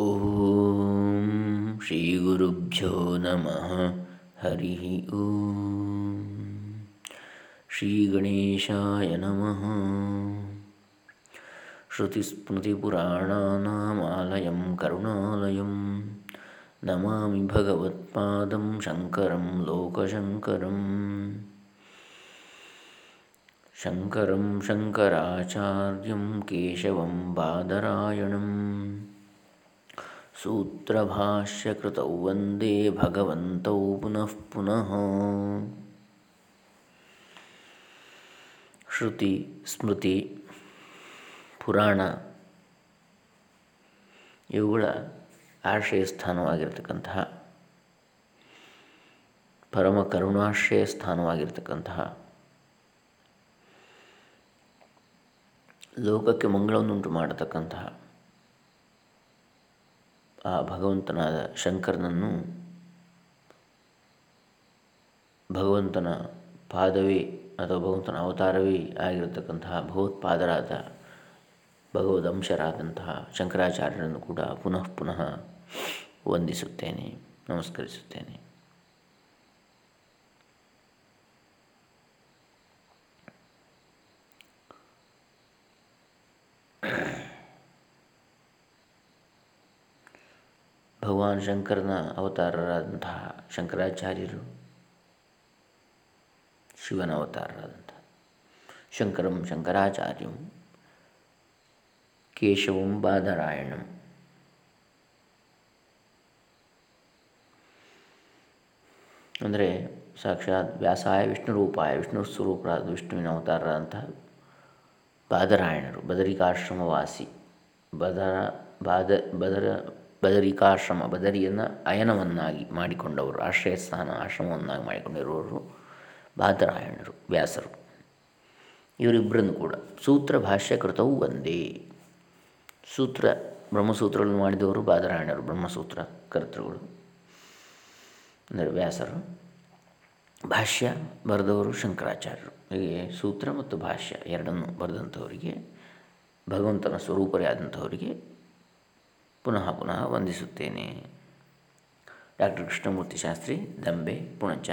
ॐ श्रीगुरुभ्यो नमः। हरिः ॐ। श्रीगणेशाय नमः। श्रुतिस्मृतिपुराणानामालयं करुणालयं। नमामि भगवत्पादं शङ्करं लोकशङ्करम् शङ्करं शङ्कराचार्यं केशवं बादरायणम्। सूत्रभाष्यकृतौ वन्दे भगवन्तौ पुनः पुनः ಶ್ರುತಿ ಸ್ಮೃತಿ ಪುರಾಣ ಇವುಗಳ ಆಶ್ರಯ ಸ್ಥಾನವಾಗಿರ್ತಕ್ಕಂತಹ ಪರಮ ಕರುಣಾಶ್ರಯ ಸ್ಥಾನವಾಗಿರ್ತಕ್ಕಂತಹ ಲೋಕಕ್ಕೆ ಮಂಗಳವನ್ನುಂಟು ಮಾಡತಕ್ಕಂತಹ ಆ ಭಗವಂತನಾದ ಶಂಕರನನ್ನು ಭಗವಂತನ ಪಾದವೇ ಅಥವಾ ಭಗವಂತನ ಅವತಾರವೇ ಆಗಿರತಕ್ಕಂತಹ ಭಗವತ್ಪಾದರಾದ ಭಗವದಂಶರಾದಂತಹ ಶಂಕರಾಚಾರ್ಯರನ್ನು ಕೂಡ ಪುನಃ ಪುನಃ ವಂದಿಸುತ್ತೇನೆ, ನಮಸ್ಕರಿಸುತ್ತೇನೆ. ಭಗವಾನ್ ಶಂಕರನ ಅವತಾರರಾದಂತಹ ಶಂಕರಾಚಾರ್ಯರು, ಶಿವನ ಅವತಾರರಾದಂಥ ಶಂಕರಂ ಶಂಕರಾಚಾರ್ಯಂ, ಕೇಶವಂ ಬಾದರಾಯಣಂ. ಅಂದರೆ ಸಾಕ್ಷಾತ್ ವ್ಯಾಸಾಯ ವಿಷ್ಣು ರೂಪಾಯ, ವಿಷ್ಣು ಸ್ವರೂಪರಾದ ವಿಷ್ಣುವಿನ ಅವತಾರರಾದಂತಹ ಬಾದರಾಯಣರು, ಬದರಿಕಾಶ್ರಮವಾಸಿ, ಬದರ, ಬಾದ, ಬದರ ಬದರಿಕಾಶ್ರಮ, ಬದರಿಯನ್ನು ಅಯನವನ್ನಾಗಿ ಮಾಡಿಕೊಂಡವರು ಆಶ್ರಯ ಸ್ಥಾನ ಆಶ್ರಮವನ್ನಾಗಿ ಮಾಡಿಕೊಂಡಿರುವವರು ಬಾದರಾಯಣರು ವ್ಯಾಸರು. ಇವರಿಬ್ಬರನ್ನು ಕೂಡ ಸೂತ್ರ ಭಾಷ್ಯಕೃತವು ಒಂದೇ. ಸೂತ್ರ ಬ್ರಹ್ಮಸೂತ್ರಗಳನ್ನು ಮಾಡಿದವರು ಬಾದರಾಯಣರು ಬ್ರಹ್ಮಸೂತ್ರ ಕರ್ತೃಗಳು, ಅಂದರೆ ವ್ಯಾಸರು. ಭಾಷ್ಯ ಬರೆದವರು ಶಂಕರಾಚಾರ್ಯರು. ಹೀಗೆ ಸೂತ್ರ ಮತ್ತು ಭಾಷ್ಯ ಎರಡನ್ನು ಬರೆದಂಥವರಿಗೆ, ಭಗವಂತನ ಸ್ವರೂಪರೇ ಆದಂಥವರಿಗೆ ಪುನಃ ಪುನಃ ವಂದಿಸುತ್ತೇನೆ. ಡಾಕ್ಟರ್ ಕೃಷ್ಣಮೂರ್ತಿ ಶಾಸ್ತ್ರಿ, ದಂಬೆ, ಪುಣಚ.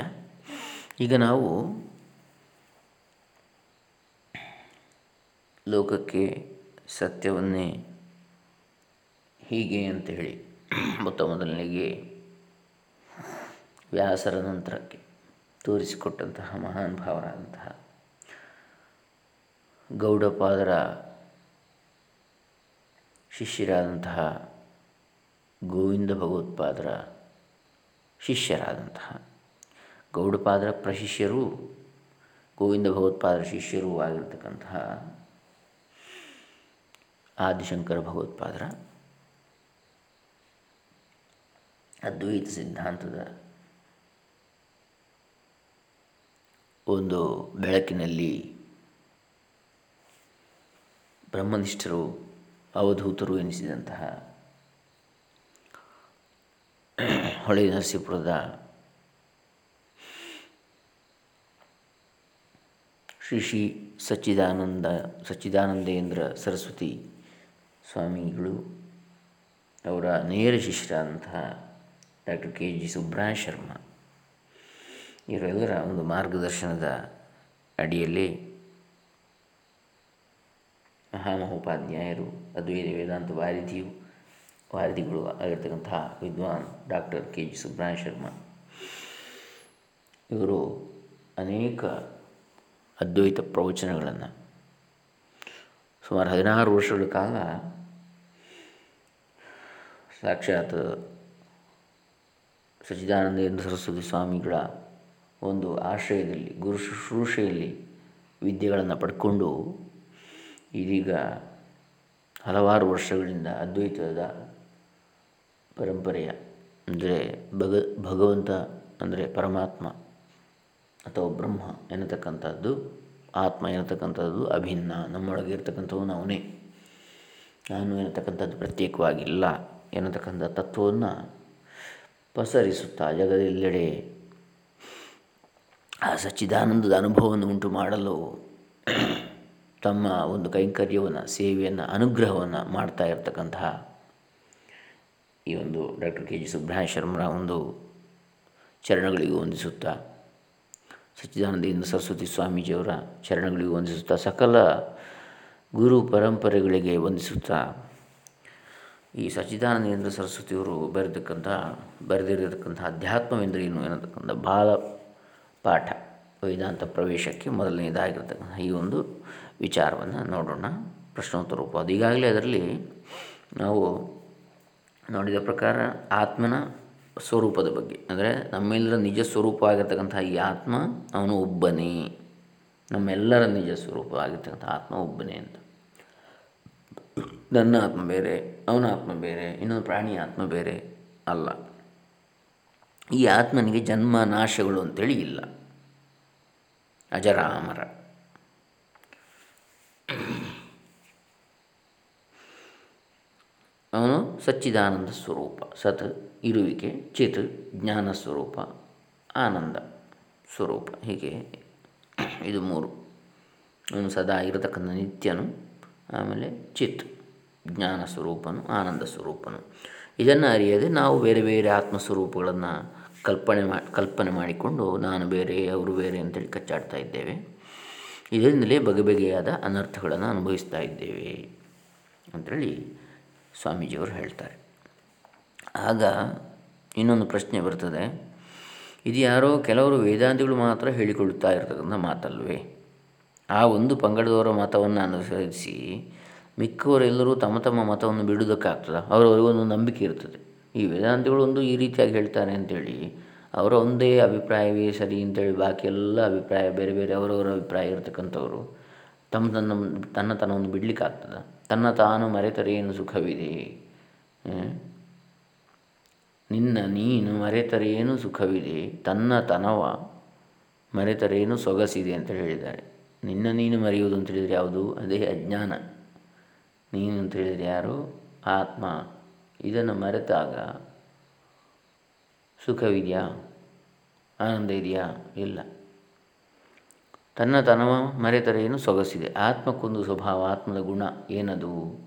ಈಗ ನಾವು ಲೋಕಕ್ಕೆ ಸತ್ಯವನ್ನೇ ಹೀಗೆ ಅಂತ ಹೇಳಿ ಮೊತ್ತ ಮೊದಲನಿಗೆ ವ್ಯಾಸರ ನಂತರಕ್ಕೆ ತೋರಿಸಿಕೊಟ್ಟಂತಹ ಮಹಾನ್ ಭಾವರಾದಂತಹ ಗೌಡಪಾದರ ಶಿಷ್ಯರಾದಂತಹ ಗೋವಿಂದ ಭಗವತ್ಪಾದರ ಶಿಷ್ಯರಾದಂತಹ ಗೌಡಪಾದರ ಪ್ರಶಿಷ್ಯರು, ಗೋವಿಂದ ಭಗವತ್ಪಾದರ ಶಿಷ್ಯರೂ ಆಗಿರ್ತಕ್ಕಂತಹ ಆದಿಶಂಕರ ಭಗವತ್ಪಾದರ ಅದ್ವೈತ ಸಿದ್ಧಾಂತದ ಒಂದು ಬೆಳಕಿನಲ್ಲಿ ಬ್ರಹ್ಮನಿಷ್ಠರು, ಅವಧೂತರು ಎನಿಸಿದಂತಹ ಹೊಳೆ ನರಸೀಪುರದ ಶ್ರೀ ಶ್ರೀ ಸಚ್ಚಿದಾನಂದ, ಸಚ್ಚಿದಾನಂದೇಂದ್ರ ಸರಸ್ವತಿ ಸ್ವಾಮಿಗಳು ಅವರ ನೇರ ಶಿಷ್ಯರಾದಂತಹ doctor K G Subrahmanya Sharma ಇವರೆಲ್ಲರ ಒಂದು ಮಾರ್ಗದರ್ಶನದ ಅಡಿಯಲ್ಲಿ ಮಹಾಮಹೋಪಾಧ್ಯಾಯರು ಅದ್ವೈತ ವೇದಾಂತ ವಾರಿಧಿಯು ವಾರಿಧಿಗಳು ಆಗಿರ್ತಕ್ಕಂತಹ ವಿದ್ವಾನ್ doctor K G Subrahmanya Sharma. ಇವರು ಅನೇಕ ಅದ್ವೈತ ಪ್ರವಚನಗಳನ್ನು ಸುಮಾರು ಹದಿನಾರು ವರ್ಷಗಳ ಕಾಲ ಸಾಕ್ಷಾತ್ ಸಚ್ಚಿದಾನಂದೇಂದ್ರ ಸರಸ್ವತಿ ಸ್ವಾಮಿಗಳ ಒಂದು ಆಶ್ರಯದಲ್ಲಿ, ಗುರು ಶುಶ್ರೂಷೆಯಲ್ಲಿ ವಿದ್ಯೆಗಳನ್ನು ಪಡ್ಕೊಂಡು ಇದೀಗ ಹಲವಾರು ವರ್ಷಗಳಿಂದ ಅದ್ವೈತದ ಪರಂಪರೆಯ, ಅಂದರೆ ಭಗ, ಭಗವಂತ, ಅಂದರೆ ಪರಮಾತ್ಮ ಅಥವಾ ಬ್ರಹ್ಮ ಎನ್ನತಕ್ಕಂಥದ್ದು, ಆತ್ಮ ಎನ್ನತಕ್ಕಂಥದ್ದು ಅಭಿನ್ನ, ನಮ್ಮೊಳಗೆ ಇರತಕ್ಕಂಥವನು ಅವನೇ ನಾನು ಎನ್ನತಕ್ಕಂಥದ್ದು ಪ್ರತ್ಯೇಕವಾಗಿಲ್ಲ ಎನ್ನತಕ್ಕಂಥ ತತ್ವವನ್ನು ಪಸರಿಸುತ್ತಾ ಜಗದೆಲ್ಲೆಡೆ ಆ ಸಚ್ಚಿದಾನಂದದ ಅನುಭವವನ್ನು ಉಂಟು ಮಾಡಲು ತಮ್ಮ ಒಂದು ಕೈಂಕರ್ಯವನ್ನು, ಸೇವೆಯನ್ನು, ಅನುಗ್ರಹವನ್ನು ಮಾಡ್ತಾ ಇರತಕ್ಕಂತಹ ಈ ಒಂದು ಡಾಕ್ಟರ್ ಕೆ ಜಿ ಸುಬ್ರಹ್ಮಣ್ಯ ಶರ್ಮರ ಒಂದು ಚರಣಗಳಿಗೂ ವಂದಿಸುತ್ತಾ ಸಚ್ಚಿದಾನಂದ ಸರಸ್ವತಿ ಸ್ವಾಮೀಜಿಯವರ ಚರಣಗಳಿಗೂ ವಂದಿಸುತ್ತಾ, ಸಕಲ ಗುರು ಪರಂಪರೆಗಳಿಗೆ ವಂದಿಸುತ್ತಾ, ಈ ಸಚ್ಚಿದಾನಂದೇಂದ್ರ ಸರಸ್ವತಿಯವರು ಬರೆದಿರ್ತಕ್ಕಂಥ ಬರೆದಿರತಕ್ಕಂಥ ಅಧ್ಯಾತ್ಮವೆಂದರೇನು ಎನ್ನತಕ್ಕಂಥ ಬಾಲ ಪಾಠ, ವೇದಾಂತ ಪ್ರವೇಶಕ್ಕೆ ಮೊದಲನೇದಾಗಿರ್ತಕ್ಕಂಥ ಈ ಒಂದು ವಿಚಾರವನ್ನು ನೋಡೋಣ. ಪ್ರಶ್ನೋತ್ತರ ಅದು ಈಗಾಗಲೇ ಅದರಲ್ಲಿ ನಾವು ನೋಡಿದ ಪ್ರಕಾರ ಆತ್ಮನ ಸ್ವರೂಪದ ಬಗ್ಗೆ. ಅಂದರೆ ನಮ್ಮೆಲ್ಲರ ನಿಜ ಸ್ವರೂಪ ಆಗಿರ್ತಕ್ಕಂಥ ಈ ಆತ್ಮ ಅವನು ಒಬ್ಬನೇ. ನಮ್ಮೆಲ್ಲರ ನಿಜ ಸ್ವರೂಪ ಆಗಿರ್ತಕ್ಕಂಥ ಆತ್ಮ ಒಬ್ಬನೇ ಅಂತ. ನನ್ನ ಆತ್ಮ ಬೇರೆ, ಅವನ ಆತ್ಮ ಬೇರೆ, ಇನ್ನೊಂದು ಪ್ರಾಣಿ ಆತ್ಮ ಬೇರೆ ಅಲ್ಲ. ಈ ಆತ್ಮನಿಗೆ ಜನ್ಮ ನಾಶಗಳು ಅಂತೇಳಿ ಇಲ್ಲ. ಅಜರಾಮರ. ಅವನು ಸಚ್ಚಿದಾನಂದ ಸ್ವರೂಪ, ಸತ್ ಇರುವಿಕೆ, ಚಿತ್ ಜ್ಞಾನ ಸ್ವರೂಪ, ಆನಂದ ಸ್ವರೂಪ. ಹೀಗೆ ಇದು ಮೂರು. ಅವನು ಸದಾ ಇರತಕ್ಕಂಥ ನಿತ್ಯನು, ಆಮೇಲೆ ಚಿತ್ ಜ್ಞಾನ ಸ್ವರೂಪನು, ಆನಂದ ಸ್ವರೂಪನು. ಇದನ್ನು ಅರಿಯದೆ ನಾವು ಬೇರೆ ಬೇರೆ ಆತ್ಮಸ್ವರೂಪಗಳನ್ನು ಕಲ್ಪನೆ ಮಾಡಿ ಕಲ್ಪನೆ ಮಾಡಿಕೊಂಡು ನಾನು ಬೇರೆ, ಅವರು ಬೇರೆ ಅಂತೇಳಿ ಕಚ್ಚಾಡ್ತಾ ಇದ್ದೇವೆ. ಇದರಿಂದಲೇ ಬಗೆ ಬಗೆಯಾದ ಅನರ್ಥಗಳನ್ನು ಅನುಭವಿಸ್ತಾ ಇದ್ದೇವೆ ಅಂಥೇಳಿ ಸ್ವಾಮೀಜಿಯವರು ಹೇಳ್ತಾರೆ. ಆಗ ಇನ್ನೊಂದು ಪ್ರಶ್ನೆ ಬರ್ತದೆ. ಇದು ಯಾರೋ ಕೆಲವರು ವೇದಾಂತಿಗಳು ಮಾತ್ರ ಹೇಳಿಕೊಳ್ಳುತ್ತಾ ಇರತಕ್ಕಂಥ ಮಾತಲ್ವೇ? ಆ ಒಂದು ಪಂಗಡದವರ ಮತವನ್ನು ಅನುಸರಿಸಿ ಮಿಕ್ಕವರೆಲ್ಲರೂ ತಮ್ಮ ತಮ್ಮ ಮತವನ್ನು ಬಿಡುವುದಕ್ಕಾಗ್ತದೆ? ಅವರವರಿಗೊಂದು ನಂಬಿಕೆ ಇರ್ತದೆ. ಈ ವೇದಾಂತಿಗಳು ಒಂದು ಈ ರೀತಿಯಾಗಿ ಹೇಳ್ತಾರೆ ಅಂತೇಳಿ ಅವರ ಒಂದೇ ಅಭಿಪ್ರಾಯವೇ ಸರಿ ಅಂತೇಳಿ ಬಾಕಿ ಎಲ್ಲ ಅಭಿಪ್ರಾಯ ಬೇರೆ ಬೇರೆ ಅವರವರ ಅಭಿಪ್ರಾಯ ಇರತಕ್ಕಂಥವ್ರು ತಮ್ಮ ತನ್ನ ತನ್ನ ತನವನ್ನು ಬಿಡಲಿಕ್ಕಾಗ್ತದೆ? ತನ್ನ ತಾನು ಮರೆತರೇನು ಸುಖವಿದೆ? ನಿನ್ನ ನೀನು ಮರೆತರೇನು ಸುಖವಿದೆ? ತನ್ನ ತನವ ಮರೆತರೇನು ಸೊಗಸಿದೆ ಅಂತ ಹೇಳಿದ್ದಾರೆ. ನಿನ್ನ ನೀನು ಮರೆಯುವುದು ಅಂತ ಹೇಳಿದರೆ ಯಾವುದು? ಅದೇ ಅಜ್ಞಾನ. ನೀನು ಅಂತ ಹೇಳಿದರೆ ಯಾರು? ಆತ್ಮ. ಇದನ್ನು ಮರೆತಾಗ ಸುಖವಿದೆಯಾ? ಆನಂದ ಇದೆಯಾ? ಇಲ್ಲ. ತನ್ನ ತನವ ಏನು ಸೊಗಸಿದೆ. ಆತ್ಮಕ್ಕೊಂದು ಸ್ವಭಾವ, ಆತ್ಮದ ಗುಣ ಏನದು?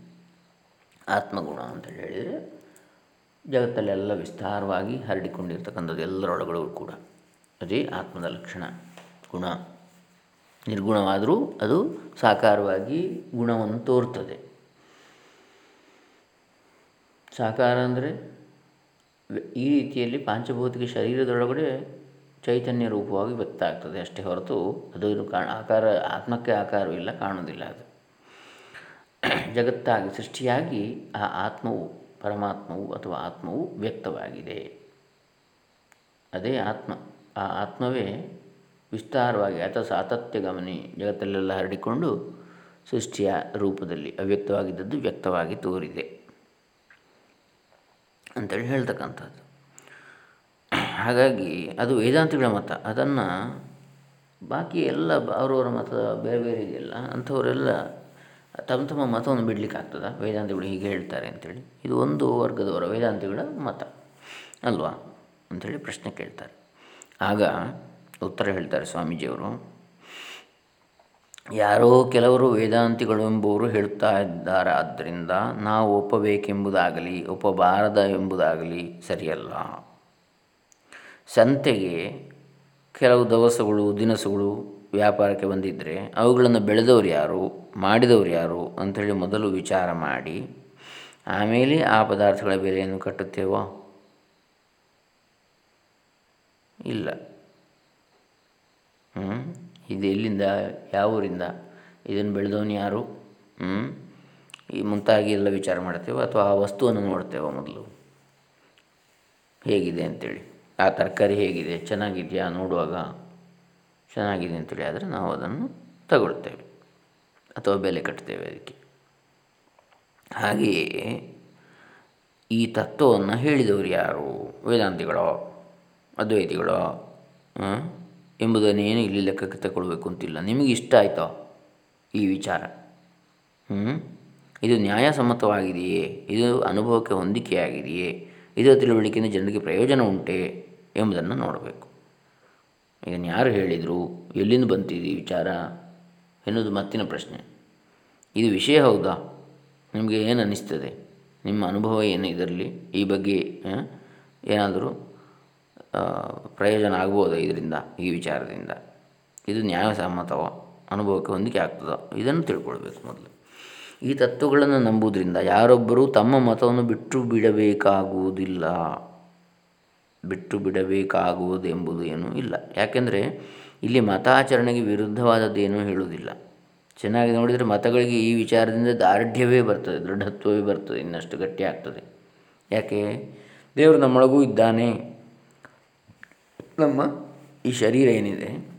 ಆತ್ಮಗುಣ ಅಂತ ಹೇಳಿದರೆ ಜಗತ್ತಲ್ಲೆಲ್ಲ ವಿಸ್ತಾರವಾಗಿ ಹರಡಿಕೊಂಡಿರ್ತಕ್ಕಂಥದ್ದು ಎಲ್ಲರೊಳಗಳು ಕೂಡ. ಅದೇ ಆತ್ಮದ ಲಕ್ಷಣ, ಗುಣ. ನಿರ್ಗುಣವಾದರೂ ಅದು ಸಾಕಾರವಾಗಿ ಗುಣವನ್ನು ತೋರ್ತದೆ. ಸಾಕಾರ ಅಂದರೆ ಈ ರೀತಿಯಲ್ಲಿ ಪಾಂಚಭೌತಿಕ ಶರೀರದೊಳಗಡೆ ಚೈತನ್ಯ ರೂಪವಾಗಿ ವ್ಯಕ್ತ ಆಗ್ತದೆ ಅಷ್ಟೇ ಹೊರತು ಅದು ಇದು ಕಾಣ, ಆಕಾರ, ಆತ್ಮಕ್ಕೆ ಆಕಾರವಿಲ್ಲ ಕಾಣುವುದಿಲ್ಲ ಅದು. ಜಗತ್ತಾಗಿ, ಸೃಷ್ಟಿಯಾಗಿ ಆ ಆತ್ಮವು, ಪರಮಾತ್ಮವು ಅಥವಾ ಆತ್ಮವು ವ್ಯಕ್ತವಾಗಿದೆ. ಅದೇ ಆತ್ಮ. ಆ ಆತ್ಮವೇ ವಿಸ್ತಾರವಾಗಿ ಅಥವಾ ಸಾತತ್ಯ ಗಮನಿ, ಜಗತ್ತಲ್ಲೆಲ್ಲ ಹರಡಿಕೊಂಡು ಸೃಷ್ಟಿಯ ರೂಪದಲ್ಲಿ ಅವ್ಯಕ್ತವಾಗಿದ್ದದ್ದು ವ್ಯಕ್ತವಾಗಿ ತೋರಿದೆ. ಅಂತೇಳಿ ಹೇಳ್ತಕ್ಕಂಥದ್ದು. ಹಾಗಾಗಿ ಅದು ವೇದಾಂತಿಗಳ ಮತ. ಅದನ್ನು ಬಾಕಿ ಎಲ್ಲ ಅವರವರ ಮತ ಬೇರೆ ಬೇರೆ ಇದೆಯಲ್ಲ, ಅಂಥವರೆಲ್ಲ ತಮ್ಮ ತಮ್ಮ ಮತವನ್ನು ಬಿಡಲಿಕ್ಕೆ ಆಗ್ತದೆ ವೇದಾಂತಿಗಳು ಹೀಗೆ ಹೇಳ್ತಾರೆ ಅಂಥೇಳಿ ಇದು ಒಂದು ವರ್ಗದವರ ವೇದಾಂತಿಗಳ ಮತ ಅಲ್ವಾ? ಅಂಥೇಳಿ ಪ್ರಶ್ನೆ ಕೇಳ್ತಾರೆ. ಆಗ ಉತ್ತರ ಹೇಳ್ತಾರೆ ಸ್ವಾಮೀಜಿಯವರು, ಯಾರೋ ಕೆಲವರು ವೇದಾಂತಿಗಳು ಎಂಬುವರು ಹೇಳುತ್ತಾ ಇದ್ದಾರೆ ಆದ್ದರಿಂದ ನಾವು ಒಪ್ಪಬೇಕೆಂಬುದಾಗಲಿ, ಒಪ್ಪಬಾರದ ಎಂಬುದಾಗಲಿ ಸರಿಯಲ್ಲ. ಸಂತೆಗೆ ಕೆಲವು ದವಸಗಳು, ದಿನಸುಗಳು ವ್ಯಾಪಾರಕ್ಕೆ ಬಂದಿದ್ದರೆ ಅವುಗಳನ್ನು ಬೆಳೆದವ್ರು ಯಾರು, ಮಾಡಿದವರು ಯಾರು ಅಂಥೇಳಿ ಮೊದಲು ವಿಚಾರ ಮಾಡಿ, ಆಮೇಲೆ ಆ ಪದಾರ್ಥಗಳ ಬೆಲೆಯನ್ನು ಕಟ್ಟುತ್ತೇವೋ? ಇಲ್ಲ. ಹ್ಞೂ ಇದು ಎಲ್ಲಿಂದ, ಯಾವ ಊರಿಂದ? ಇದನ್ನು ಬೆಳೆದವನು ಯಾರು? ಹ್ಞೂ ಈ ಮುಂತಾಗಿ ಎಲ್ಲ ವಿಚಾರ ಮಾಡ್ತೇವೆ ಅಥವಾ ಆ ವಸ್ತುವನ್ನು ನೋಡ್ತೇವೆ ಮೊದಲು. ಹೇಗಿದೆ ಅಂಥೇಳಿ ಆ ತರಕಾರಿ ಹೇಗಿದೆ, ಚೆನ್ನಾಗಿದೆಯಾ ನೋಡುವಾಗ? ಚೆನ್ನಾಗಿದೆ ಅಂತೇಳಿ ಆದರೆ ನಾವು ಅದನ್ನು ತಗೊಳ್ತೇವೆ ಅಥವಾ ಬೆಲೆ ಕಟ್ತೇವೆ ಅದಕ್ಕೆ. ಹಾಗೆಯೇ ಈ ತತ್ವವನ್ನು ಹೇಳಿದವರು ಯಾರು? ವೇದಾಂತಿಗಳೋ, ಅದ್ವೈತಿಗಳೋ ಎಂಬುದನ್ನೇನು ಇಲ್ಲಿ ಲೆಕ್ಕಕ್ಕೆ ತಗೊಳ್ಬೇಕು ಅಂತಿಲ್ಲ. ನಿಮಗೆ ಇಷ್ಟ ಆಯಿತೋ ಈ ವಿಚಾರ? ಇದು ನ್ಯಾಯಸಮ್ಮತವಾಗಿದೆಯೇ? ಇದು ಅನುಭವಕ್ಕೆ ಹೊಂದಿಕೆಯಾಗಿದೆಯೇ? ಇದರ ತಿಳುವಳಿಕೆಯಿಂದ ಜನರಿಗೆ ಪ್ರಯೋಜನ ಉಂಟೆ ಎಂಬುದನ್ನು ನೋಡಬೇಕು. ಇದನ್ನು ಯಾರು ಹೇಳಿದರು? ಎಲ್ಲಿಂದ ಬಂತಿದೆ ಈ ವಿಚಾರ? ಎನ್ನುವುದು ಮತ್ತಿನ ಪ್ರಶ್ನೆ. ಇದು ವಿಷಯ ಹೌದಾ? ನಿಮಗೆ ಏನು ಅನ್ನಿಸ್ತದೆ ನಿಮ್ಮ ಅನುಭವ ಏನು ಇದರಲ್ಲಿ? ಈ ಬಗ್ಗೆ ಏನಾದರೂ ಪ್ರಯೋಜನ ಆಗ್ಬೋದಾ ಇದರಿಂದ, ಈ ವಿಚಾರದಿಂದ? ಇದು ನ್ಯಾಯಸಮ್ಮತವೋ? ಅನುಭವಕ್ಕೆ ಹೊಂದಿಕೆ ಆಗ್ತದೋ? ಇದನ್ನು ತಿಳ್ಕೊಳ್ಬೇಕು ಮೊದಲು. ಈ ತತ್ವಗಳನ್ನು ನಂಬುವುದರಿಂದ ಯಾರೊಬ್ಬರೂ ತಮ್ಮ ಮತವನ್ನು ಬಿಟ್ಟು ಬಿಡಬೇಕಾಗುವುದಿಲ್ಲ. ಬಿಟ್ಟು ಬಿಡಬೇಕಾಗುವುದೆಂಬುದು ಏನೂ ಇಲ್ಲ. ಯಾಕೆಂದರೆ ಇಲ್ಲಿ ಮತಾಚರಣೆಗೆ ವಿರುದ್ಧವಾದದ್ದೇನೂ ಹೇಳುವುದಿಲ್ಲ. ಚೆನ್ನಾಗಿ ನೋಡಿದರೆ ಮತಗಳಿಗೆ ಈ ವಿಚಾರದಿಂದ ದಾರ್ಢ್ಯವೇ ಬರ್ತದೆ, ದೃಢತ್ವವೇ ಬರ್ತದೆ, ಇನ್ನಷ್ಟು ಗಟ್ಟಿ ಆಗ್ತದೆ ಯಾಕೆ? ದೇವರು ನಮ್ಮೊಳಗೂ ಇದ್ದಾನೆ. ನಮ್ಮ ಈ ಶರೀರ ಏನಿದೆ?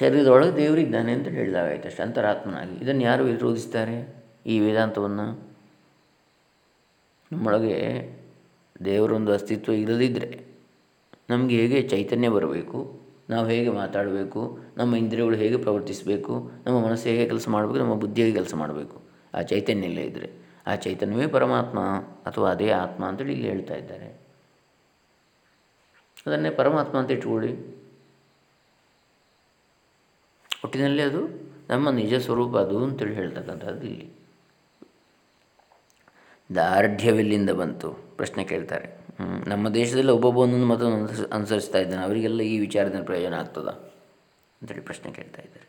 ಶರೀರದೊಳಗೆ ದೇವರಿದ್ದಾನೆ ಅಂತ ಹೇಳಿದಾಗಾಯ್ತು ಅಷ್ಟೇ, ಅಂತರಾತ್ಮನಾಗಿ. ಇದನ್ನು ಯಾರು ವಿರೋಧಿಸ್ತಾರೆ ಈ ವೇದಾಂತವನ್ನು? ನಮ್ಮೊಳಗೆ ದೇವರೊಂದು ಅಸ್ತಿತ್ವ ಇಲ್ಲದಿದ್ದರೆ ನಮಗೆ ಹೇಗೆ ಚೈತನ್ಯ ಬರಬೇಕು? ನಾವು ಹೇಗೆ ಮಾತಾಡಬೇಕು? ನಮ್ಮ ಇಂದ್ರಿಯಗಳು ಹೇಗೆ ಪ್ರವರ್ತಿಸಬೇಕು? ನಮ್ಮ ಮನಸ್ಸು ಹೇಗೆ ಕೆಲಸ ಮಾಡಬೇಕು? ನಮ್ಮ ಬುದ್ಧಿ ಹೇಗೆ ಕೆಲಸ ಮಾಡಬೇಕು? ಆ ಚೈತನ್ಯ ಇಲ್ಲೇ ಇದ್ದರೆ ಆ ಚೈತನ್ಯವೇ ಪರಮಾತ್ಮ ಅಥವಾ ಅದೇ ಆತ್ಮ ಅಂತೇಳಿ ಇಲ್ಲಿ ಹೇಳ್ತಾ ಇದ್ದಾರೆ. ಅದನ್ನೇ ಪರಮಾತ್ಮ ಅಂತ ಇಟ್ಕೊಳ್ಳಿ. ಒಟ್ಟಿನಲ್ಲಿ ಅದು ನಮ್ಮ ನಿಜ ಸ್ವರೂಪ ಅದು ಅಂತೇಳಿ ಹೇಳ್ತಕ್ಕಂಥದ್ದು ಇಲ್ಲಿ. ದಾರ್ಢ್ಯವೆಲ್ಲಿಂದ ಬಂತು? ಪ್ರಶ್ನೆ ಕೇಳ್ತಾರೆ. ನಮ್ಮ ದೇಶದಲ್ಲಿ ಒಬ್ಬೊಬ್ಬ ಒಂದೊಂದು ಮತವನ್ನು ಅನುಸರಿಸ್ತಾ ಇದ್ದಾನೆ. ಅವರಿಗೆಲ್ಲ ಈ ವಿಚಾರದಿಂದ ಪ್ರಯೋಜನ ಆಗ್ತದ? ಅಂತೇಳಿ ಪ್ರಶ್ನೆ ಕೇಳ್ತಾ ಇದ್ದಾರೆ.